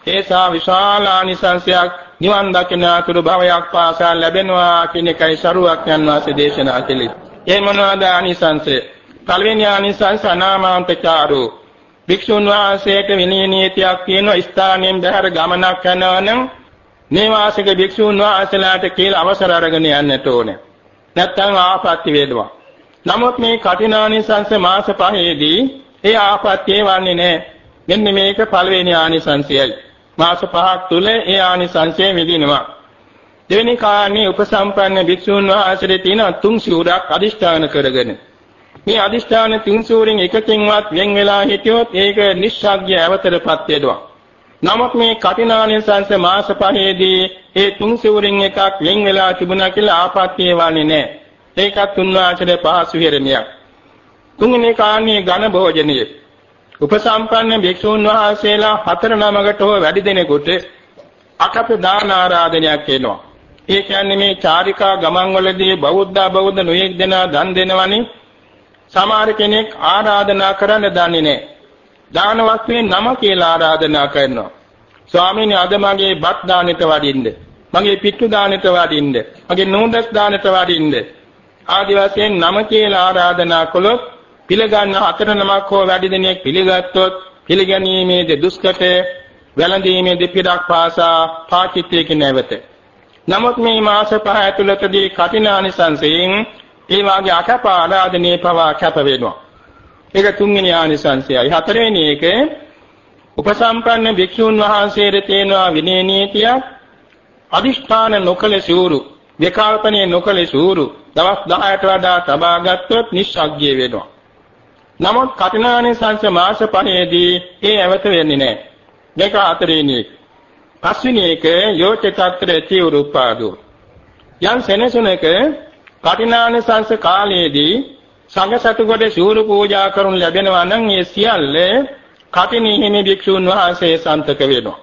ඒසා විශාල ආනිසංසයක් නිවන් දකින අතුරු භවයක් පාසා ලැබෙනවා කියන එකයි සරුවක් යන වාසේ දේශනා කළේ. ඒ මොනවාද ආනිසංසය? පළවෙනි ආනිසංස අනාමාන්තචාරෝ. භික්ෂුන් වහන්සේට විනී නීතියක් කියන ස්ථානයෙන් බැහැර ගමනක් යනවා නම් නේවාසික භික්ෂුන් වහන්සේලාට කියලා අවසර අරගෙන යන්නට ඕනේ. නැත්නම් ආපත්‍ය වේදවා. නමුත් මේ කටිනානිසංස මාස පහේදී ඒ ආපත්‍ය වන්නේ නැහැ. මෙන්න මේක පළවෙනි ආනිසංසයයි. මාස පහක් තුල ඒ ආනිසංසය විඳිනවා. දෙවෙනි කාණේ උපසම්පන්න භික්ෂුන් වහන්සේට තියෙන තුන් සිවුරක් අදිෂ්ඨාන කරගෙන මේ අදිෂ්ඨාන තුන් සිවුරින් එකකින්වත් වෙන් වෙලා හිටියොත් ඒක නිස්සග්ගය අවතරපත් වෙනවා. නමුත් මේ කටිනානිසංස මාස පහේදී ඒ තුන් සිවුරින් එකක් වෙන් වෙලා තිබුණා කියලා ආපත්‍ය වන්නේ නැහැ. ඒකත් තුන්වාචර පහසු හිරණියක්. තුන්වෙනි කාණේ ඝන භෝජනයේ උපසම්පන්න භික්ෂූන් වහන්සේලා හතර නමකට හෝ වැඩි දෙනෙකුට අකප දාන ආරාධනයක් එනවා. ඒ කියන්නේ මේ චාරිකා ගමන් වලදී බෞද්ධ බෞද්ධ නොයෙක් දෙනා දන් දෙනවනේ. සමහර කෙනෙක් ආරාධනා කරන්න දන්නේ නැහැ. දාන වස්තුවේ නම කියලා ආරාධනා කරනවා. ස්වාමීනි අද මගේ බත් දානෙට වඩින්න. මගේ පිට්ටු දානෙට වඩින්න. මගේ නූදස් දානෙට වඩින්න. ආදි වශයෙන් නම කියලා ආරාධනා කළොත් පිළිගන්න හතර නමක් හෝ වැඩි දෙනෙක් පිළිගත්තොත් පිළිගැනීමේ දුෂ්කට වැළඳීමේ දෙපිටක් පාසා පාචිත්‍යයක නැවත. නමුත් මේ මාස පහ ඇතුළතදී කටිනානිසංසයෙන් ඒ වාගේ අකප ආරාධනයේ පවා කැප වෙනවා. ඒක තුන්වෙනි ආනිසංසයයි. හතරවෙනි එක උපසම්පන්න භික්ෂුන් වහන්සේට තියෙනවා විනය නීතියක් අදිෂ්ඨාන නොකල සූරු විකල්පනේ නොකල සූරු දවස් 10ට වඩා තබා ගත්තොත් නිස්සග්ගය වෙනවා. නමුත් කටිනානිසංස මාස පහේදී ඒ ඇවත වෙන්නේ නැහැ. දෙක හතරෙනි එක. පස්වෙනි එක යෝචතත්‍ර චිවරුපාදෝ. යම් සෙනසුනක කටිනානිසංස කාලයේදී සංඝ සතුගොඩ සූරු පූජා කරනු ලැබෙනවා නම් ඒ සියල්ල කටිනීහිමි භික්ෂුන් වහන්සේ සන්තක වෙනවා.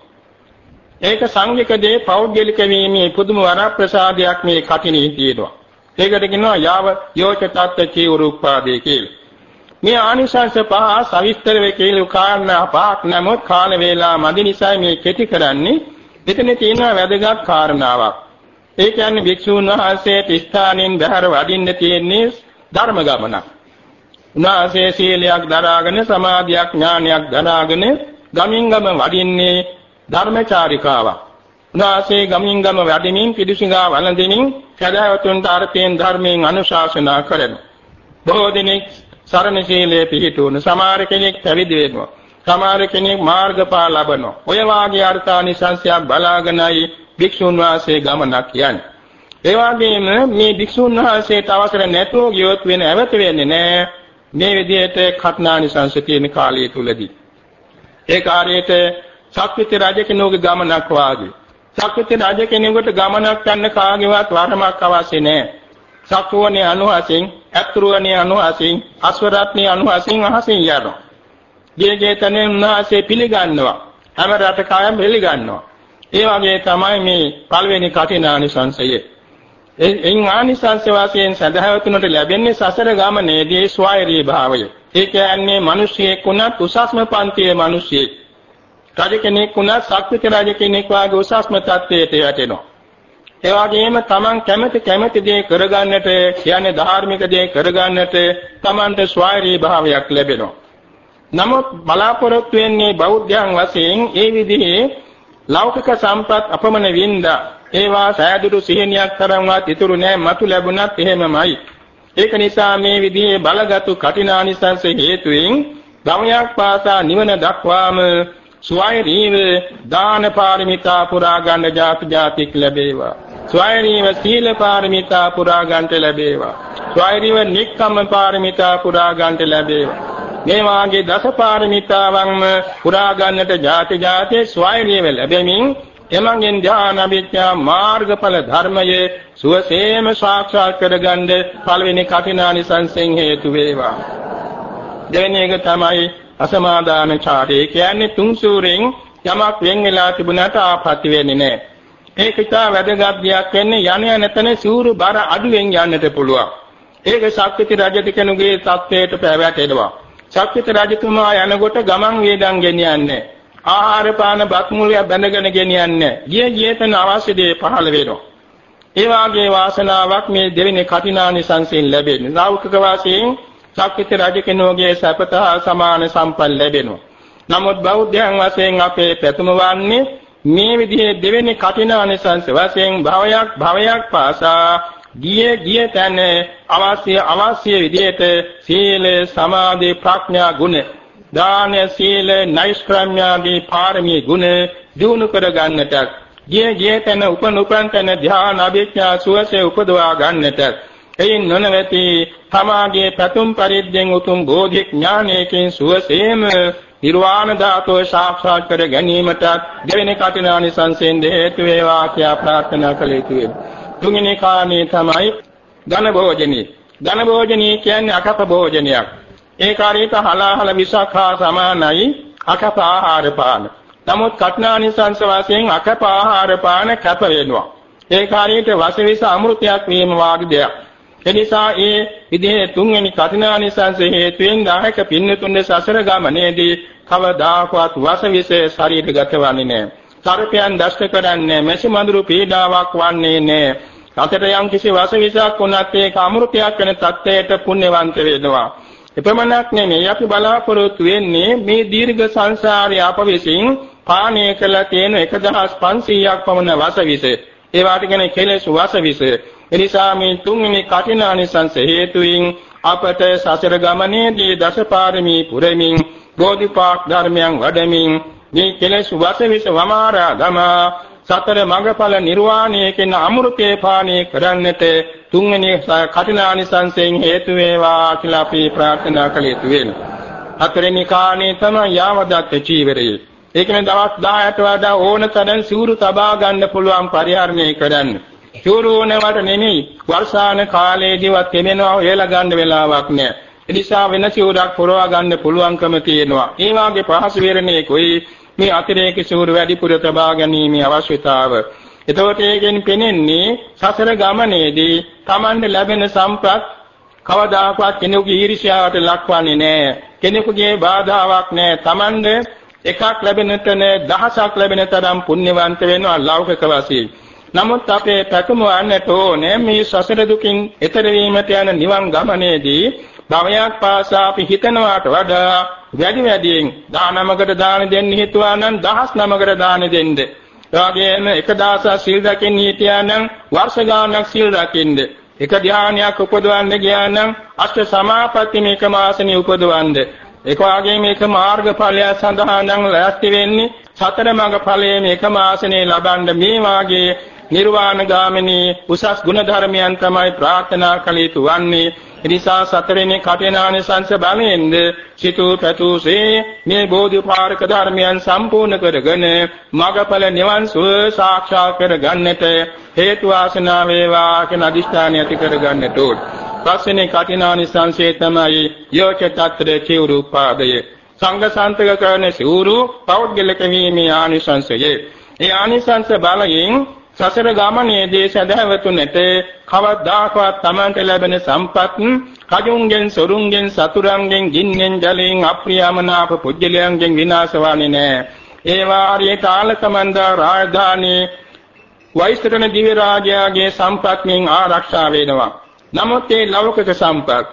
ඒක සංඝික දේ පෞද්ගලික වීමේ පුදුම වරප්‍රසාදයක් මේ කටිනී තියෙනවා. ඒකට කියනවා යාව යෝච තත්ත්‍ය චීවරුප්පාදේ කියලා. මේ ආනිසංස පහ සවිස්තර වේ කියලා කාරණා පහක් නමුත් කාල වේලා මදි නිසා මේ කෙටි කරන්නේ මෙතන තියෙන වැදගත් කාරණාවක්. ඒ කියන්නේ භික්ෂුන් වහන්සේට ස්ථානින් බහැර වඩින්න තියෙන්නේ ධර්ම ගමනක්. උන්වහන්සේ සීලයක් දරාගෙන සමාධියක් ඥානයක් දරාගෙන ගමින් ගම වඩින්නේ ධර්මචාරිකාවක්. උන්වහන්සේ ගමින් ගම වැඩමින් පිළිසිඟා වළඳමින් සදාවතුන්ට අර්ථයෙන් ධර්මයෙන් අනුශාසනා කරනවා. බොහෝ දිනෙක සරණ සීලයේ පිහිටුවන සමහර කෙනෙක් පැවිදි වෙනවා. සමහර කෙනෙක් මාර්ගඵල ලබනවා. ඔය වාගේ අර්ථානිසංසයක් බලාගෙනයි භික්ෂුන් වහන්සේ ගමනක් යන්නේ. ඒ වගේම මේ භික්ෂුන් වහන්සේට අවසර නැතුව ගියොත් වෙන ඇවත වෙන්නේ නැහැ. මේ විදිහට කටනානිසංස තියෙන කාලය තුලදී. ඒ කාර්යයට සක්විති රජ කෙනෙකුගේ ගමනක් වාගේ. සක්විති රජ කෙනෙකුට ගමනක් යන්න කාගේවත් වරමක් අවශ්‍ය නැහැ. සක්වණේ අනුහසින්, අත්රුවණේ අනුහසින්, අස්වරත්නේ අනුහසින් අහසින් යනවා. ජේජේතනේ උන්වහන්සේ පිළිගන්නවා. හැම රටකයම පිළිගන්නවා. ඒ වගේ තමයි මේ පළවෙනි කටිනානිසංසය. එයින් ආනිසංස වාසයෙන් සදහවතුනට ලැබෙන්නේ සසර ගමනේදී ස්වෛරී භාවය. ඒ කියන්නේ මිනිසියෙක් වුණත් උසස්ම පන්තියේ මිනිසියෙක්. රජ කෙනෙක් වුණත් සක්විති රජ කෙනෙක් වාගේ උසස්ම තත්ත්වයට යටෙනවා. ඒ වගේම Taman කැමති කැමති දේ කරගන්නට කියන්නේ ධාර්මික දේ කරගන්නට Tamanට ස්වෛරී භාවයක් ලැබෙනවා. නමුත් බලාපොරොත්තු වෙන්නේ බෞද්ධයන් වශයෙන් ඒ විදිහේ ලෞකික සම්පත් අපමණ වින්දා. ඒවා සෑදුරු සිහිනියක් තරම්වත් ඉතුරු නෑ මතු ලැබුණත් එහෙමමයි. ඒක නිසා මේ විදිහේ බලගත් කටිනානිසංස හේතුවෙන් ගමයක් පාසා නිවන දක්වාම ස්වයරීව දාන පාරමිතා පුරා ගන්න ಜಾති ಜಾතික් ලැබේවා. ස්වයරීව සීල පාරමිතා පුරා ගන්නට ලැබේවා ස්වයරීව නික්කම් පාරමිතා පුරා ගන්නට ලැබේවා මේ වාගේ දස පාරමිතාවන්ම පුරා ගන්නට ಜಾති ಜಾති ස්වයරීව ලැබෙමින් එමඟෙන් ධ්‍යාන අභිඥා මාර්ගඵල ධර්මයේ සුවසේම සාක්ෂාත් කරගන්න පළවෙනි කඨිනානිසංසෙන් හේතු වේවා. දෙවෙනි එක තමයි අසමාදාන චාරය කියන්නේ තුන් සූරෙන් යමක් වෙන් වෙලා තිබුණාට ආපත්‍ය වෙන්නේ නැහැ. ඒක ඉතා වැදගත් දෙයක් වෙන්නේ යණ යන තැන සූරු බර අඩුවෙන් යන්නට පුළුවන්. ඒක ශක්තිති රජ කෙනෙකුගේ තත්වයට පැවැටෙනවා. ශක්තිති රජතුමා යනකොට ගමන් වේදන් ගෙනියන්නේ ආහාර පාන බත් මුලිය බැඳගෙන ගෙනියන්නේ. ගිය ගියතන අවශ්‍ය දේ පහළ වෙනවා. ඒ වාගේ වාසනාවක් මේ දෙවෙනි කටිනානිසංසයෙන් ලැබෙන්නේ. ලෞකික වාසයෙන් ශක්තිති රජ කෙනෙකුගේ සපත සමාන සම්පත් ලැබෙනවා. නමුත් බෞද්ධයන් වශයෙන් අපේ පැතුම වන්නේ මේ විදිහේ දෙවෙනි කටිනානිසංස වශයෙන් භවයක් භවයක් පාසා ගිය ගිය තැන අවශ්‍ය අවශ්‍ය විදිහට සීල සමාධි ප්‍රඥා ගුණ දාන සීල නෛෂ්ක්‍රම්‍යාදී පාරමී ගුණ දිනු කර ගන්නට ගිය ගිය තැන උපන් උපන් තැන ධ්‍යාන අභිඥා සුවසේ උපදවා ගන්නට. එයින් නොනවති තමාගේ පැතුම් පරිද්දෙන් උතුම් බෝධි ඥානයකින් සුවසේම නිර්වාණ ධාතුව සාක්ෂාත් කර ගැනීමට දෙවෙනි කටිනානිසංසෙන් හේතු වේවා කියා ප්‍රාර්ථනා කළ යුතුය. තුන්වෙනි කාණේ තමයි ධන භෝජනී. ධන භෝජනී කියන්නේ අකප භෝජනයක්. ඒ කාර්යයට හලාහල විසක්ඛා සමානයි අකප ආහාර පාන. නමුත් කඨිනානිසංස වශයෙන් අකප ආහාර පාන කැප වෙනවා. ඒ කාර්යයට වසවිස අමෘතයක් වීම වාගේ දෙයක්. එනිසා ඒ විදිහේ තුන්වෙනි කඨිනානිසංස හේතුවෙන් දායක පින්නතුන්ගේ සසර ගමනේදී කවදාකවත් වසවිස ශරීරගත වන්නේ නැහැ. සර්පයන් දෂ්ට කරන්නේ මෙසි මඳුරු පීඩාවක් වන්නේ නැහැ. අතට යම් කිසි වසවිසක් වුණත් ඒක අමෘතයක් වෙන තත්ත්වයට පුණ්‍යවන්ත වෙනවා. එපමණක් නෙමෙයි අපි බලාපොරොත්තු වෙන්නේ මේ දීර්ඝ සංසාරයේ අප විසින් පානය කළ තියෙන 1500ක් පමණ වසවිස. ඒ වාට කියන්නේ කෙලෙස් වසවිස. එනිසා මේ තුන්වෙනි කඨිනානිසංස හේතුයින් අපට සසර ගමනේදී දසපාරමී පුරමින් බෝධිපාක් ධර්මයන් වඩමින් මේ කෙලෙස් වසවිස වමාරා ගමා සතර මඟඵල නිර්වාණය කියන අමෘතේ පානය කරන්නට තුන්වෙනි කඨිනානිසංසයෙන් හේතු වේවා කියලා අපි ප්‍රාර්ථනා කළ යුතු වෙනවා. හතරෙනි කාණේ තමයි යාවදත්ත චීවරය. ඒ කියන්නේ දවස් 10ට වඩා ඕන තරම් සිවුරු තබා ගන්න පුළුවන් පරිහරණය කරන්න. සිවුරු ඕනවට නෙමෙයි වර්ෂාන කාලයේදීවත් එමෙනවා වේලා ගන්න වෙලාවක් නැහැ. ඒ නිසා වෙන සිවුරක් පුරවා ගන්න පුළුවන්කම තියෙනවා. ඒ වාගේ පහසු වෙරණේ කොයි මේ අතිරේක සිවුරු වැඩිපුර තබා ගැනීමේ අවශ්‍යතාව එතකොට ඒකෙන් පෙනෙන්නේ සසර ගමනේදී Tamande ලැබෙන සම්පත් කවදාකවත් කෙනෙකුගේ ඊර්ෂ්‍යාවට ලක්වන්නේ නැහැ. කෙනෙකුගේ බාධාවක් නැහැ. Tamande එකක් ලැබෙනට දහසක් ලැබෙන තරම් පුණ්‍යවන්ත වෙනවා ලෞකික වශයෙන්. නමුත් අපේ පැතුම වන්නට ඕනේ මේ සසර දුකින් එතර වීමට යන නිවන් ගමනේදී භවයක් පාසා අපි හිතනවාට වඩා වැඩි වැඩියෙන් දානමකට දාන දෙන්න හිතුවා නම් දහස් නමකට දාන දෙන්න. එවාගෙම එක දහසක් සීල් රකින්න හිටියා නම් වර්ෂ ගාණක් සීල් රකින්න. එක ධානයක් උපදවන්න ගියා නම් අෂ්ට සමාපatti මේක මාසනේ උපදවන්න. ඒක වාගේ මේක මාර්ගඵලය සඳහා නම් ලෑස්ති වෙන්නේ සතර මඟ ඵලයේ මේක මාසනේ ලබන්න මේ වාගේ නිර්වාණ ගාමිනී උසස් ගුණ ධර්මයන් තමයි ප්‍රාර්ථනා කළ යුතු වන්නේ එනිසා සතරෙනි කටිනානිසංස බලෙන්ද සිතූ පැතුසේ මේ බෝධිපාරක ධර්මයන් සම්පූර්ණ කරගෙන මගඵල නිවන් සුව සාක්ෂාත් කරගන්නට හේතු වාසනා වේවා කියන අදිෂ්ඨානය ඇති කරගන්නට ඕන. පස්වෙනි කටිනානිසංසය තමයි යෝච తත්‍ර චිවුරුපාදය. සංඝ සාන්තක කරන සිවුරු පෞද්ගලික වීමේ ආනිසංසය. ඒ ආනිසංස බලයෙන් සසර ගමනේදී සදහවතුනට කවදාකවත් Tamante ලැබෙන සම්පත් කජුන්ගෙන් සොරුන්ගෙන් සතුරුන්ගෙන් ගින්නෙන් ජලයෙන් අප්‍රියමනාප පුජ්‍යලයන්ගෙන් විනාශ වන්නේ නැහැ. ඒවා හරියට ආලකමන්ද රාජධානී වෛශ්‍රණ දිව්‍ය රාජයාගේ සම්පත්මින් ආරක්ෂා වෙනවා. නමුත් ඒ ලෞකික සම්පත්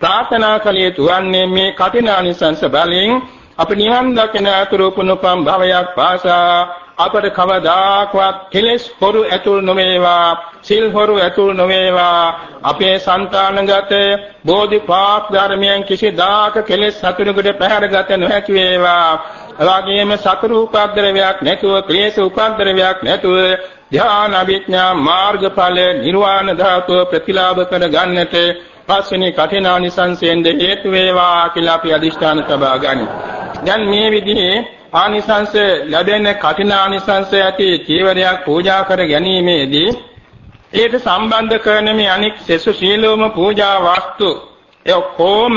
ප්‍රාර්ථනා කළ යුතු වන්නේ මේ කටිනානිසංස බලයෙන් අප නිවන් දකින අතුරු පුනුපම් භවයක් පාසා අපට කවදාකවත් කෙලෙස් හොරු ඇතුල් නොවේවා සිල් හොරු ඇතුල් නොවේවා අපේ సంతානගත බෝධිපාක් ධර්මයන් කිසිදාක කෙලෙස් සතුනකට පැහැරගත නොහැකි වේවා එවාගේම සතුරු උපද්දරවයක් නැතුව ක්ලේශ උපද්දරවයක් නැතුව ධ්‍යාන විඥා මාර්ගඵල නිර්වාණ ධාතුව ප්‍රතිලාභ කර ගන්නට පස්වෙනි කඨිනානිසංසයෙන් හේතු වේවා කියලා අපි අදිෂ්ඨාන සබා ගනි. දැන් මේ විදිහේ ආනිසංස ලැබෙන කඨිනානිසංස ඇති චීවරයක් පූජා කර ගැනීමේදී ඒට සම්බන්ධ කරන මේ අනික් සෙසු සීලෝම පූජා වස්තු ඒ කොම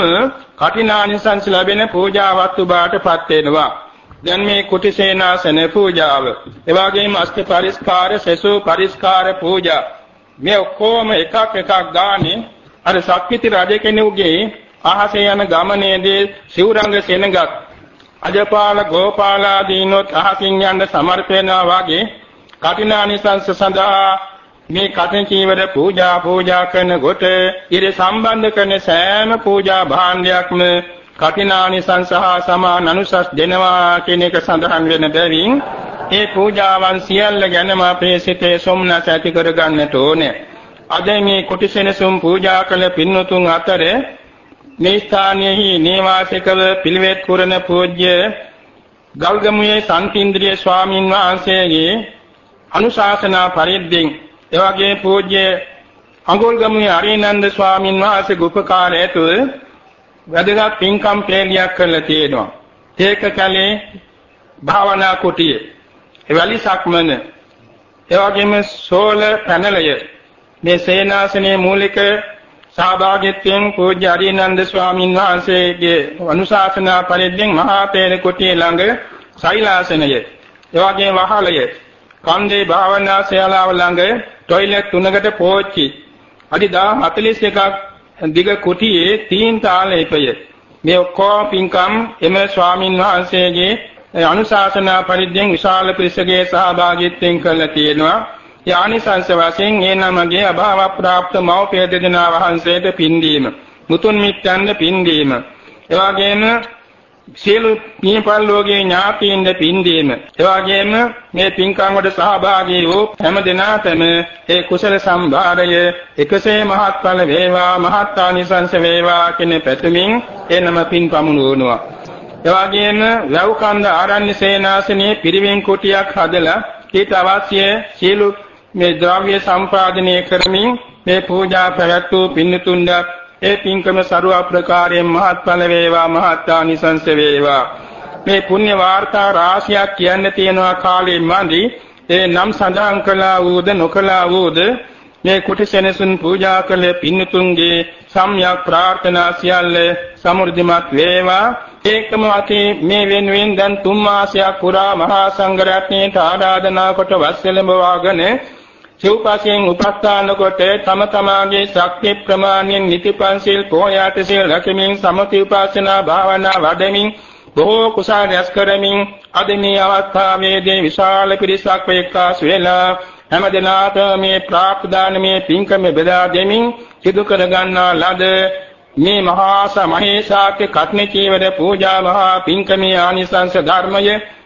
කඨිනානිසංස ලැබෙන පූජා වස්තු බාටපත් වෙනවා. දැන් මේ කුටි සේනාසන පූජාව, එවාගෙම අස්ත පරිස්කාර සෙසු පරිස්කාර පූජා මේ ඔක්කොම එකක් එකක් ගානේ අර සක්විති රජ කෙනෙකුගේ අහසේ යන ගමනේදී සිවුරංග සෙනගත් අජපාල ගෝපාලාදීනොත් අහකින් යන්න සමර්ථ වෙනවා වගේ කටිනානිසංස සඳහා මේ කටින චීවර පූජා පූජා කරන කොට ඉර සම්බන්ධ කරන සෑම පූජා භාණ්ඩයක්ම කටිනානිසංස හා සමාන අනුසස් දෙනවා කියන එක සඳහන් වෙන බැවින් ඒ පූජාවන් සියල්ල ගැනම අපේ සිතේ සොම්නස ඇති කරගන්නට ඕනේ. අද මේ කුටිසෙනසුම් පූජා කළ පින්වතුන් අතර මේ ස්ථානයෙහි නේවාසිකව පිළිවෙත් පුරන පූජ්‍ය ගල්ගමුවේ සම්පින්ද්‍රිය ස්වාමින් වහන්සේගේ අනුශාසනා පරිද්දෙන් එවැගේ පූජ්‍ය අඟුල්ගමුවේ අරිනන්ද ස්වාමින් වහන්සේගේ උපකාරයතු වැදගත් පින්කම් පෙළියක් කරලා තියෙනවා. ඒක කලේ භාවනා කුටිය. එවැලි සක්මන එවැගේම සෝල පැනලය මේ සේනාසනයේ මූලික සහභාගීත්වයෙන් පූජ්‍ය අරිනන්ද ස්වාමීන් වහන්සේගේ අනුශාසනා පරිද්දෙන් මහා තේර කුටිය ළඟ සෛලාසනය. එවාගේ වහලය. කන්දේ භාවනා ශාලාව ළඟ টয়ලට් තුනකට පෝච්චි. අඩි 41ක් දිග කුටියේ තීන් තාලයකය. මේ ඔක්කොම පින්කම් එම ස්වාමින් වහන්සේගේ අනුශාසනා පරිද්දෙන් විශාල පිරිසගේ සහභාගීත්වයෙන් කළා තියෙනවා. යානිසංස වශයෙන් ඒ නමගේ අභාව ප්‍රාප්ත මව්පිය දෙදෙනා වහන්සේට පින්දීම. මුතුන් මිත්තන්ට පින්දීම. එවාගෙම සියලු නියපල් ලෝකයේ ඥාතීන්ද පින්දීම. එවාගෙම මේ පින්කම් වලට සහභාගී වූ හැම දෙනාටම ඒ කුසල සම්භාරය එකසේ මහත්ඵල වේවා මහත් ආනිසංස වේවා කියන පැතුමින් එනම පින් පමුණුවනවා එවාගෙම වැව්කන්ද ආරණ්‍ය සේනාසනයේ පිරිවෙන් කුටියක් හදලා ඊට අවශ්‍ය සියලු මේ ද්‍රව්‍ය සම්පාදනය කරමින් මේ පූජා පැවැත්වූ පින්තුන්ද ඒ පින්කම ਸਰව ප්‍රකාරයෙන් මහත්ඵල වේවා මහත්ානිසංස වේවා. මේ පුණ්‍ය වාර්තා රාශියක් කියන්න තියෙනවා කාලේ මදි. ඒ නම් සඳහන් කළා වූද නොකළා වූද මේ කුටිසෙනසුන් පූජා කළ පින්තුන්ගේ සම්්‍යක් ප්‍රාර්ථනා සියල්ල සමෘද්ධිමත් වේවා. ඒකම අතේ මේ වෙනුවෙන් දැන් තුන් මාසයක් පුරා මහා සංඝරත්නයට ආරාධනා කොට වස්සලඹ වාගෙන සිව්පසයෙන් උපස්ථාන කොට තම තමාගේ ශක්ති ප්‍රමාණයෙන් නිතිපන්සිල් පොයාට සිල් රැකමින් සමති උපාසනා භාවනා වඩමින් බොහෝ කුසල රැස් කරමින් අද මේ අවස්ථාවේදී විශාල පිරිසක් එක්කාසු වෙලා හැම දිනාට මේ ප්‍රාප්දානමේ පින්කම බෙදා දෙමින් සිදු කර ගන්නා ලද මේ මහා සමහේශාක්‍ය කත්නේ චීවර පූජා මහා පින්කමේ ආනිසංස ධර්මය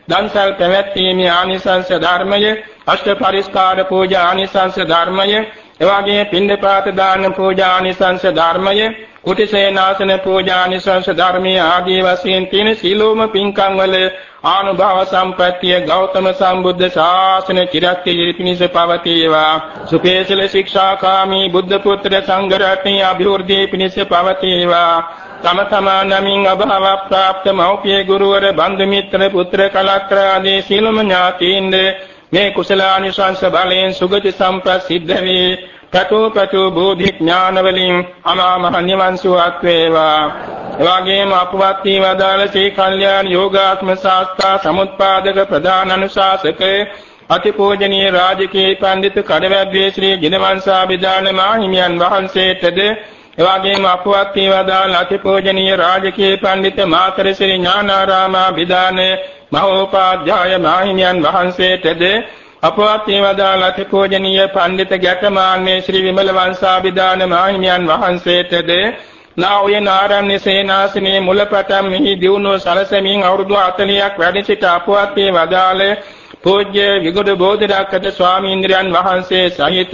දන්සල් පැවැත්වීමේ ආනිසංස ධර්මය අෂ්ට පරිස්කාර පූජා ආනිසංස ධර්මය එවාගේ පින්දපාත දාන පූජා ආනිසංස ධර්මය කුටිසේනාසන පූජා ආනිසංස ධර්මයේ ආදී වශයෙන් තියෙන සීලෝම පින්කම් වල ආනුභාව සම්පත්තිය ගෞතම සම්බුද්ධ ශාසන චිරස්ථිර පිණිස පවතිවා. සුපේසල ශික්ෂාකාමී බුද්ධ පුත්‍ර සංඝ රත්නයේ අභිවෘද්ධිය පිණිස පවතිවා. තම තමා නමින් අභාව ප්‍රාප්ත මෞපිය ගුරුවර බන්දු මිත්‍ර පුත්‍ර කලක්‍ර ආදී සීලම ඥාතීන්ද මේ කුසලානිසංස බලයෙන් සුගති සම්පත් සිද්ධ වේ පතෝ පතෝ බෝධි ඥාන වලින් අමා මහ නිවන් සුවත් වේවා. එවාගේම අපවත් වී වදාළ ශ්‍රී කල්යාණ යෝගාත්ම ශාස්ත්‍රා සමුත්පාදක ප්‍රධාන අනුශාසක අතිපූජනීය රාජකීය පඬිතු කඩවැද්දේ ශ්‍රී ජිනවංශාභිදාන මාහිමියන් වහන්සේටද එවාගේම අපවත් වී වදාළ අතිපූජනීය රාජකීය පඬිත මාතර ශ්‍රී ඥානාරාමාභිදාන මහෝපාධ්‍යාය මාහිමියන් වහන්සේටද අපවත් වී වදාළ අතිපූජනීය පඬිත ගැටමාන්නේ ශ්‍රී විමල වංශාභිදාන මාහිමියන් වහන්සේටද නා ඔය නාරණ්‍ය සේනාසනේ මුලපටන් මෙහි දියුණුව සලසමින් අවුරුදු 40ක් වැඩ සිට අපවත් වේ වදාළ පූජ්‍ය විගුඩ බෝධිරක්කත ස්වාමීන්ද්‍රයන් වහන්සේ සහිත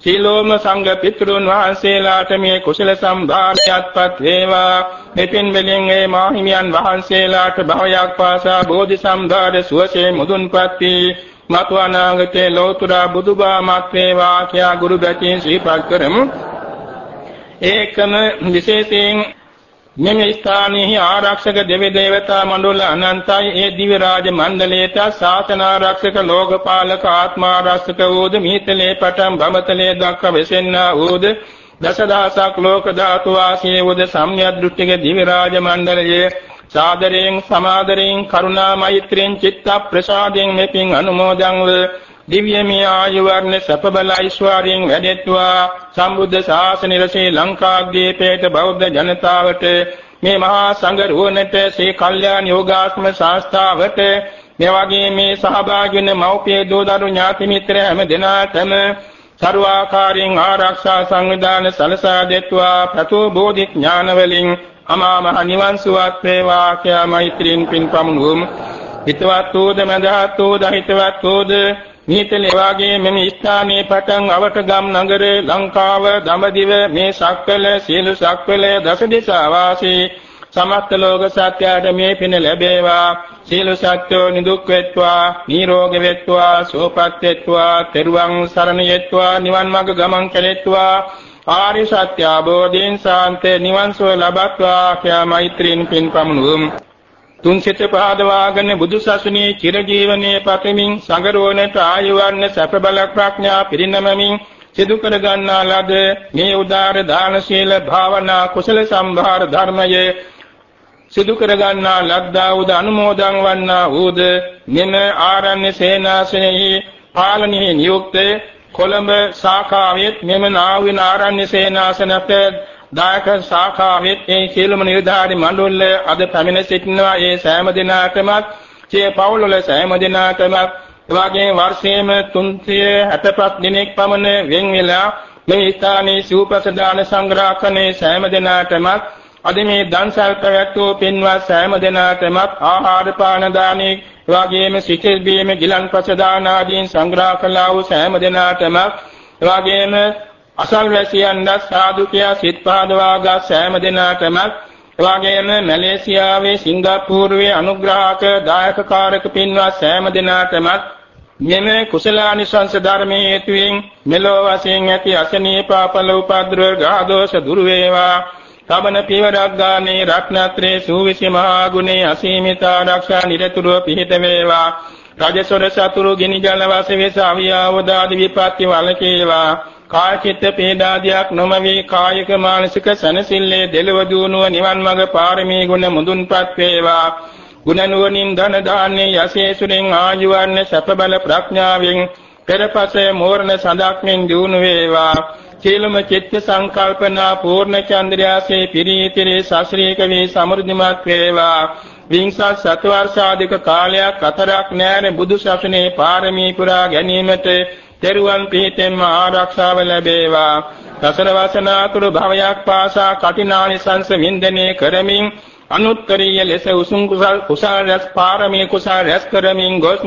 සීලෝම සංඝ පිටුරුන් වහන්සේලාට මේ කුසල සම්භාරයත්පත් වේවා. මෙපින් මෙලින් ඒ මාහිමියන් වහන්සේලාට භවයක් පාසා බෝධි සම්භාර සුවසේ මුදුන්පත් වී මතු අනාගතේ ලෝතුරා බුදුබාමත් වේවා කියා ගුරු බැතින් ශ්‍රීපත් කරමු. ඒකම විශේෂයෙන් මෙම ස්ථානයේ ආරක්ෂක දෙවි දේවතා මණ්ඩල අනන්තයි. ඒ දිව්‍ය රාජ මණ්ඩලයට ශාසන ආරක්ෂක ලෝකපාලක ආත්මාරක්ෂක වූද මීතලේ පටන් බමතලේ දක්වා වෙසෙන්නා වූද දසදහසක් ලෝක ධාතු වාසී වූද සම්‍යක් දෘෂ්ටික දිව්‍ය රාජ මණ්ඩලයේ සාදරයෙන් සමාදරයෙන් කරුණා මෛත්‍රියෙන් චිත්ත ප්‍රසාදයෙන් මෙපින් අනුමෝදන්ව දිව්‍යමය ආයු වර්ණ සප බල ඓශ්වර්යයෙන් වැඩෙත්වා සම්බුද්ධ ශාසනය ශ්‍රී ලංකාද්වීපයේ බෞද්ධ ජනතාවට මේ මහා සංඝ රුවනට ශ්‍රී කල්යාණ යෝගාත්ම ශාස්ත්‍රාවට මේ වගේ මේ සහභාගී වෙන මව්පිය දූ දරු ඥාති මිත්‍ර හැම දෙනාටම සර්වාකාරයෙන් ආරක්ෂා සංවිධාන සලසා දෙත්වා ප්‍රතෝ බෝධි ඥාන වලින් අමා මහ නිවන් සුවත් වේවා කියා මෛත්‍රියෙන් පින් පමුණුවම්. හිතවත් වූද මඳහත් වූද හිතවත් වූද මේතල එවාගේ මෙම ස්ථානයේ පටන් අවටගම් නගරේ ලංකාව දඹදිව මේ සක්වල සීල සක්වල දසදිසා වාසී සමස්ත ලෝක සත්‍යයට මේ පින ලැබේවා. සීල සත්‍යෝ නිදුක් වෙත්වා නිරෝග වෙත්වා සෝපත් වෙත්වා තෙරුවන් සරණ යෙත්වා නිවන් මාර්ග ගමන් කෙලෙත්වා ආරි සත්‍ය අවබෝධයෙන් සාන්තේ නිවන් සුව ලබත්වා කියා මෛත්‍රියෙන් පින් පමුණුවමු. තුන් සිත පහදවාගෙන බුදු සසුනේ චිරජීවනයේ පතමින් සංගරෝණට ආයු වර්ණ සැප බල ප්‍රඥා පිරිනමමින් සිදු කර ගන්නා ලද මේ උදාර දාන ශීල භාවනා කුසල සම්භාර ධර්මයේ සිදු කර ගන්නා ලද්දා උද අනුමෝදන් වන්නා වූද? මෙම ආරණ්‍ය සේනාසනෙහි පාලනයේ නියුක්ත කොළඹ ශාඛාවේ මෙම නාවින ආරණ්‍ය සේනාසනට දායක ශාඛාවෙත් ඒ සියලුම නිර්ධාරි මණ්ඩල අද පැමිණ සිටිනවා. ඒ සෑම දිනකටම සිය පවුල්වල සෑම දිනකටම එවාගේ වර්ෂයේම 365 දිනක් පමණ වෙන් වෙලා මේ ස්ථානයේ සූපසදාන සංග්‍රහකනේ සෑම දිනකටම අද මේ දන්සල් පැවැත්වූ පින්වත් සෑම දිනකටම ආහාර පාන දානේ එවාගේම සිකල් බීම ගිලන්පස දාන ආදීන් සංග්‍රහ කළා වූ සෑම දිනකටම එවාගේම අසල්වැසියන්ද සාදු කියා සිත් පාදවාගත් සෑම දිනකටම එවාගේම මැලේසියාවේ සිංගප්පූරුවේ අනුග්‍රහක දායකකාරක පින්වත් සෑම දිනකටම මෙම කුසලානිසංස ධර්මයේ හේතුවෙන් මෙලෝ වශයෙන් ඇති අසනීපාපල උපද්‍රව ගාදෝෂ දුර වේවා. තමන පියවරක් ගානේ රත්නත්‍රේ සූවිසි මහා ගුණේ අසීමිත ආරක්ෂා නිරතුරුව පිහිට වේවා. රජසොර සතුරු ගිනි ජල වාසයේ සාවියාවදාදි විපත්ති වලකේවා කාචිත්ත පීඩාදියක් නොමවි කායික මානසික සනසිල්ලේ දෙලව දුණුව නිවන් මඟ පාරමී ගුණ මුදුන්පත් වේවා. ගුණ නුවණින් ධන දාන්නේ යසේසුරෙන් ආජීවන්න සැප බල ප්‍රඥාවෙන් පෙරපසේ මෝරණ සඳක්මින් දිනු වේවා. සීලම චිත්ත සංකල්පනා පූර්ණ චන්ද්‍රයාසේ පිරීතිරේ ශාස්ත්‍රීය වේ සමෘද්ධිමත් වේවා. විංසත් සතවර්ෂාධික කාලයක් අතරක් නැර බුදු ශාසනයේ පාරමී පුරා ගැනීමට තෙරුවන් පිහිටෙන්ම ආරක්ෂාව ලැබේවා. සසර වසනාතුරු භවයක් පාසා කටිනානිසංස වින්දනය කරමින් අනුත්තරීය ලෙස උසුම් කුසල් කුසල රැස් පාරමී කුසල රැස් කරමින් ගොස්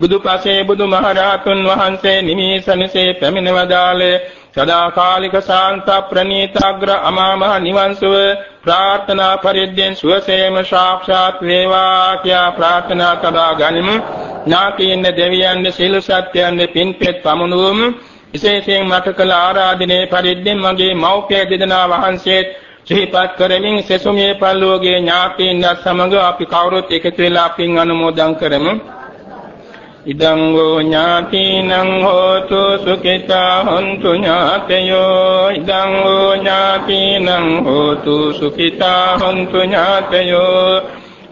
බුදුපසේ බුදුමහරහතුන් වහන්සේ නිමිසනසේ පැමිණවදාලේ සදාකාලික ශාන්ත ප්‍රණීතාග්‍ර අමාමහ නිවන් සුව ප්‍රාර්ථනා පරිද්දෙන් සුවසේම සාක්ෂාත් වේවා කියා ප්‍රාර්ථනා කළා ගනිමු. ඥාතීන් දෙවියන් සිල් සත්‍යයන් පින්පෙත් පමුණුවමු. විශේෂයෙන් මට කළ ආරාධනයේ පරිද්දෙන් මගේ මව්පිය දෙදෙනා වහන්සේත් සිහිපත් කරමින් සෙසුමේ පල්ලෝගේ ඥාතීන් සමග අපි කවුරුත් එකතු වෙලා පින් අනුමෝදන් කරමු. ඉදං වූ ඥාතිනං හෝතු සුඛිතා හොන්තු ඥාතයෝ. ඉදං වූ ඥාතිනං හෝතු සුඛිතා හොන්තු ඥාතයෝ.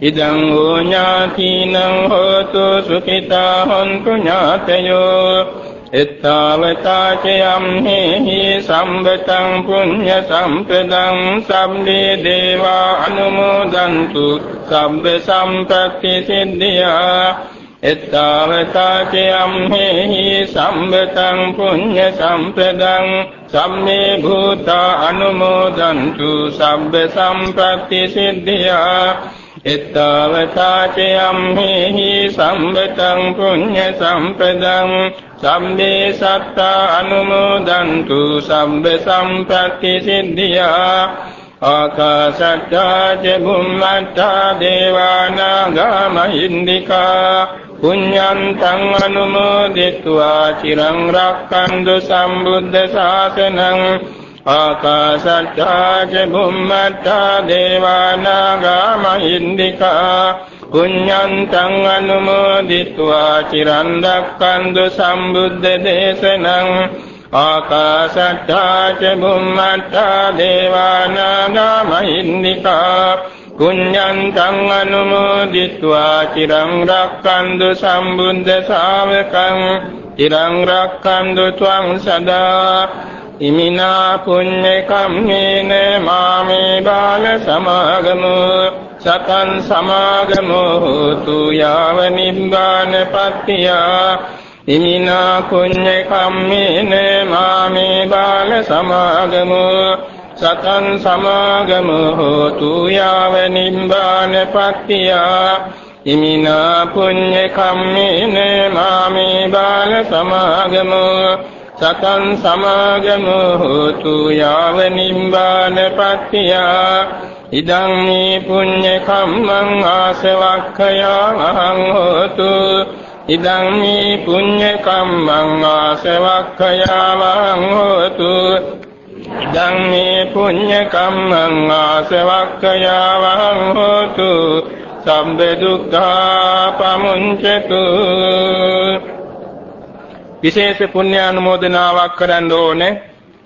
ඉදං වූ ඥාතිනං හෝතු සුඛිතා හොන්තු ඥාතයෝ. එත්තාවතා චයම් හේහි සම්බතං පුඤ්ඤ සම්පදං සම්මේ දේවා අනුමෝදන්තු. සම්බ සම්පත්ති සිද්ධියා. එත්තාවතාචයම් හේහි සම්බතං පුඤ්ඤ සම්පදං සම්මේ භූතා අනුමෝදන්තු සබ්බ සම්පත්ති සිද්ධියා. එත්තාවතාචයම් හේහි සම්බතං පුඤ්ඤ සම්පදං සම්මේ සත්තා අනුමෝදන්තු සබ්බ සම්පත්ති සිද්ධියා. ආකාශට්ටා ච බුම්මට්ටා දේවානාගා මහින්దికා. පුඤ්ඤන්තං අනුමෝදිත्वा චිරං රක්ඛන්තු සම්බුද්ධ ශාසනං ආකාශත්තා ච බුම්මත්තා දේවානාගා මහින්దికා පුඤ්ඤන්තං අනුමෝදිත्वा චිරං රක්ඛන්තු සම්බුද්ධ දේශනං ආකාශත්තා ච බුම්මත්තා දේවානාගා මහින්దికා පුඤ්ඤන්තං අනුමෝදිत्वा චිරං රක්ඛන්තු සම්බුද්ධ ශාවකං චිරං රක්ඛන්තු ත්වං සදා ඉමිනා පුඤ්ඤ කම්මේන මාමේ බාල සමාගමු සතං සමාගමු තු යාව නිබ්බාන පත්තියා ඉමිනා පුඤ්ඤ කම්මේන මාමේ බාල සමාගමු සතං සමාගම හෝතු යාව නිබ්බාන පත්තියා. ඉමිනා පුඤ්ඤ කම්මේන මාමේ බාල සමාගම. සතං සමාගම හෝතු යාව නිබ්බාන පත්තියා. ඉදං මේ පුඤ්ඤ කම්මං ආසවක්ඛයා අහං හෝතු. ඉදං මේ පුඤ්ඤ කම්මං ආසවක්ඛයා වහං හෝතු. ඉදං මේ පුඤ්ඤ කම්මං ආසවක්ඛයාවං හෝතු සම්බ දුක්ඛා පමුංචතු විශේෂ පුණ්‍ය අනුමෝදනාවක් කරන්න ඕනේ.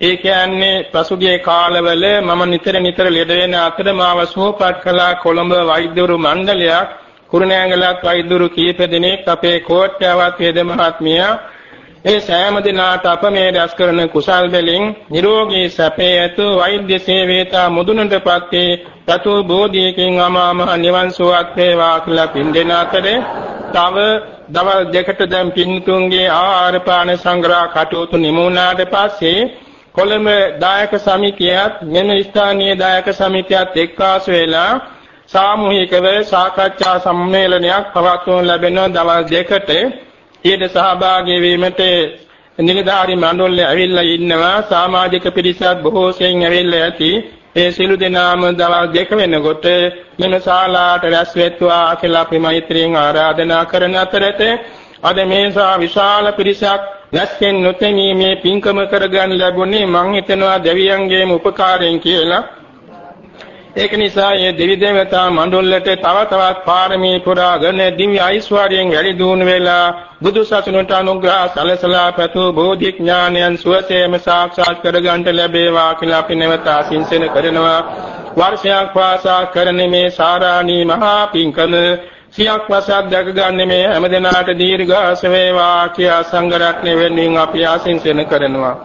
ඒ කියන්නේ පසුගිය කාලවල මම නිතර නිතර ලෙඩ වෙන අතර මාව සුවපත් කළා කොළඹ වෛද්‍යවරු මණ්ඩලයක් කුරුණෑගලත් වෛද්‍යවරු කීප දෙනෙක් අපේ කෝට්ටාවත් වේද මහත්මියා ඒ සෑම දිනාට අප මේ රැස් කරන කුසල් වලින් නිරෝගී සැපේ ඇතු වෛද්‍ය සේවේතා මුදුනටපත් වේ තතු බෝධියකින් අමාමහ නිවන් සුවත් වේවා කියලා පින්දෙන අතරේ තව දවල් දෙකට දැන් පින්තුන්ගේ ආහාර පාන සංග්‍රහ කටයුතු නිමුණාට පස්සේ කොළඹ දායක සමිතියත් මෙම ස්ථානීය දායක සමිතියත් එක්කාසු වෙලා සාමූහිකව සාකච්ඡා සම්මේලනයක් පවත්වනු ලැබෙන දවල් දෙකට ඊට සහභාගී වීමට නිලධාරි මණ්ඩලය ඇවිල්ලා ඉන්නවා. සමාජික පිරිසක් බොහෝ සෙයින් ඇවිල්ලා ඇති. ඒ සිළු දෙනාම දවල් දෙක වෙනකොට මෙම ශාලාවට රැස් වෙත්වා කියලා අපි මෛත්‍රියෙන් ආරාධනා කරන අතරත අද මේසා විශාල පිරිසක් රැස්ෙන් නොතෙමී මේ පින්කම කරගන්න ලැබුණේ මං හිතනවා දෙවියන්ගේම උපකාරයෙන් කියලා. ඒක නිසා මේ දෙවි දේවතා මඬුල්ලට තව තවත් පාරමී පුරාගෙන දිව්‍ය ඓශ්වර්යයෙන් වැඩි දුණු වෙලා බුදු සසුනට අනුග්‍රහ සලසලා පැතු බෝධි ඥානයන් සුවසේම සාක්ෂාත් කරගන්නට ලැබේවා කියලා අපි නැවත ආශිංසන කරනවා. වර්ෂයක් වාසා කරන මේ සාරාණී මහා පිංකම සියක් වසක් දැක ගන්න මේ හැමදෙනාට දීර්ඝාස වේවා කියා සංඝ රත්නය වෙනුවෙන් අපි ආශිංසන කරනවා.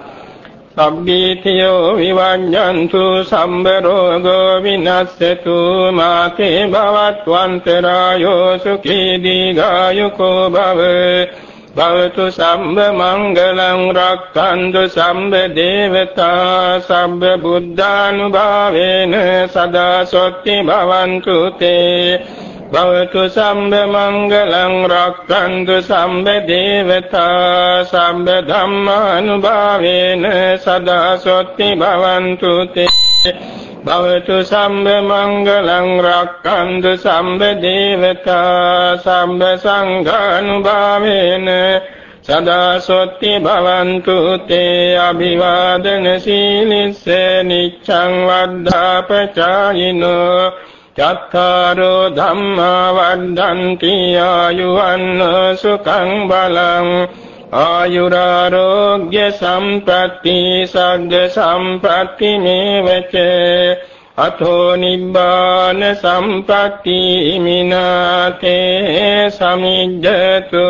සබ්බීතියෝ විවඤ්ඤන්තු සම්බ රෝගෝ විනස්සතු මාතේ භවත්වන්තරායෝ සුඛී දීඝායුකෝ භව. භවතු සම්බ මංගලං රක්ඛන්තු සම්බ දේවතා සම්බ බුද්ධානුභාවේන සදා සොත්ති භවන්තු තේ. භවතු සම්බ මංගලං රක්ඛන්තු සම්බ දේවතා සම්බ ධම්මානුභාවේන සදා සොත්ති භවන්තු තේ. භවතු සම්බ මංගලං රක්ඛන්තු සම්බ දේවතා සම්බ සංඝානුභාවේන සදා සොත්ති භවන්තු තේ. අභිවාදන සීලිස්ස නිච්ඡං වද්ධාපචායිනෝ චත්තාරෝ ධම්මා වද්දන්ති ආයුවන්න සුඛං බලං ආයුරාරෝග්‍ය සම්පatti සග්ග සම්පatti මේවච අතෝ නිබ්බාන සම්පatti මිනාතේ සමිජ්ජතු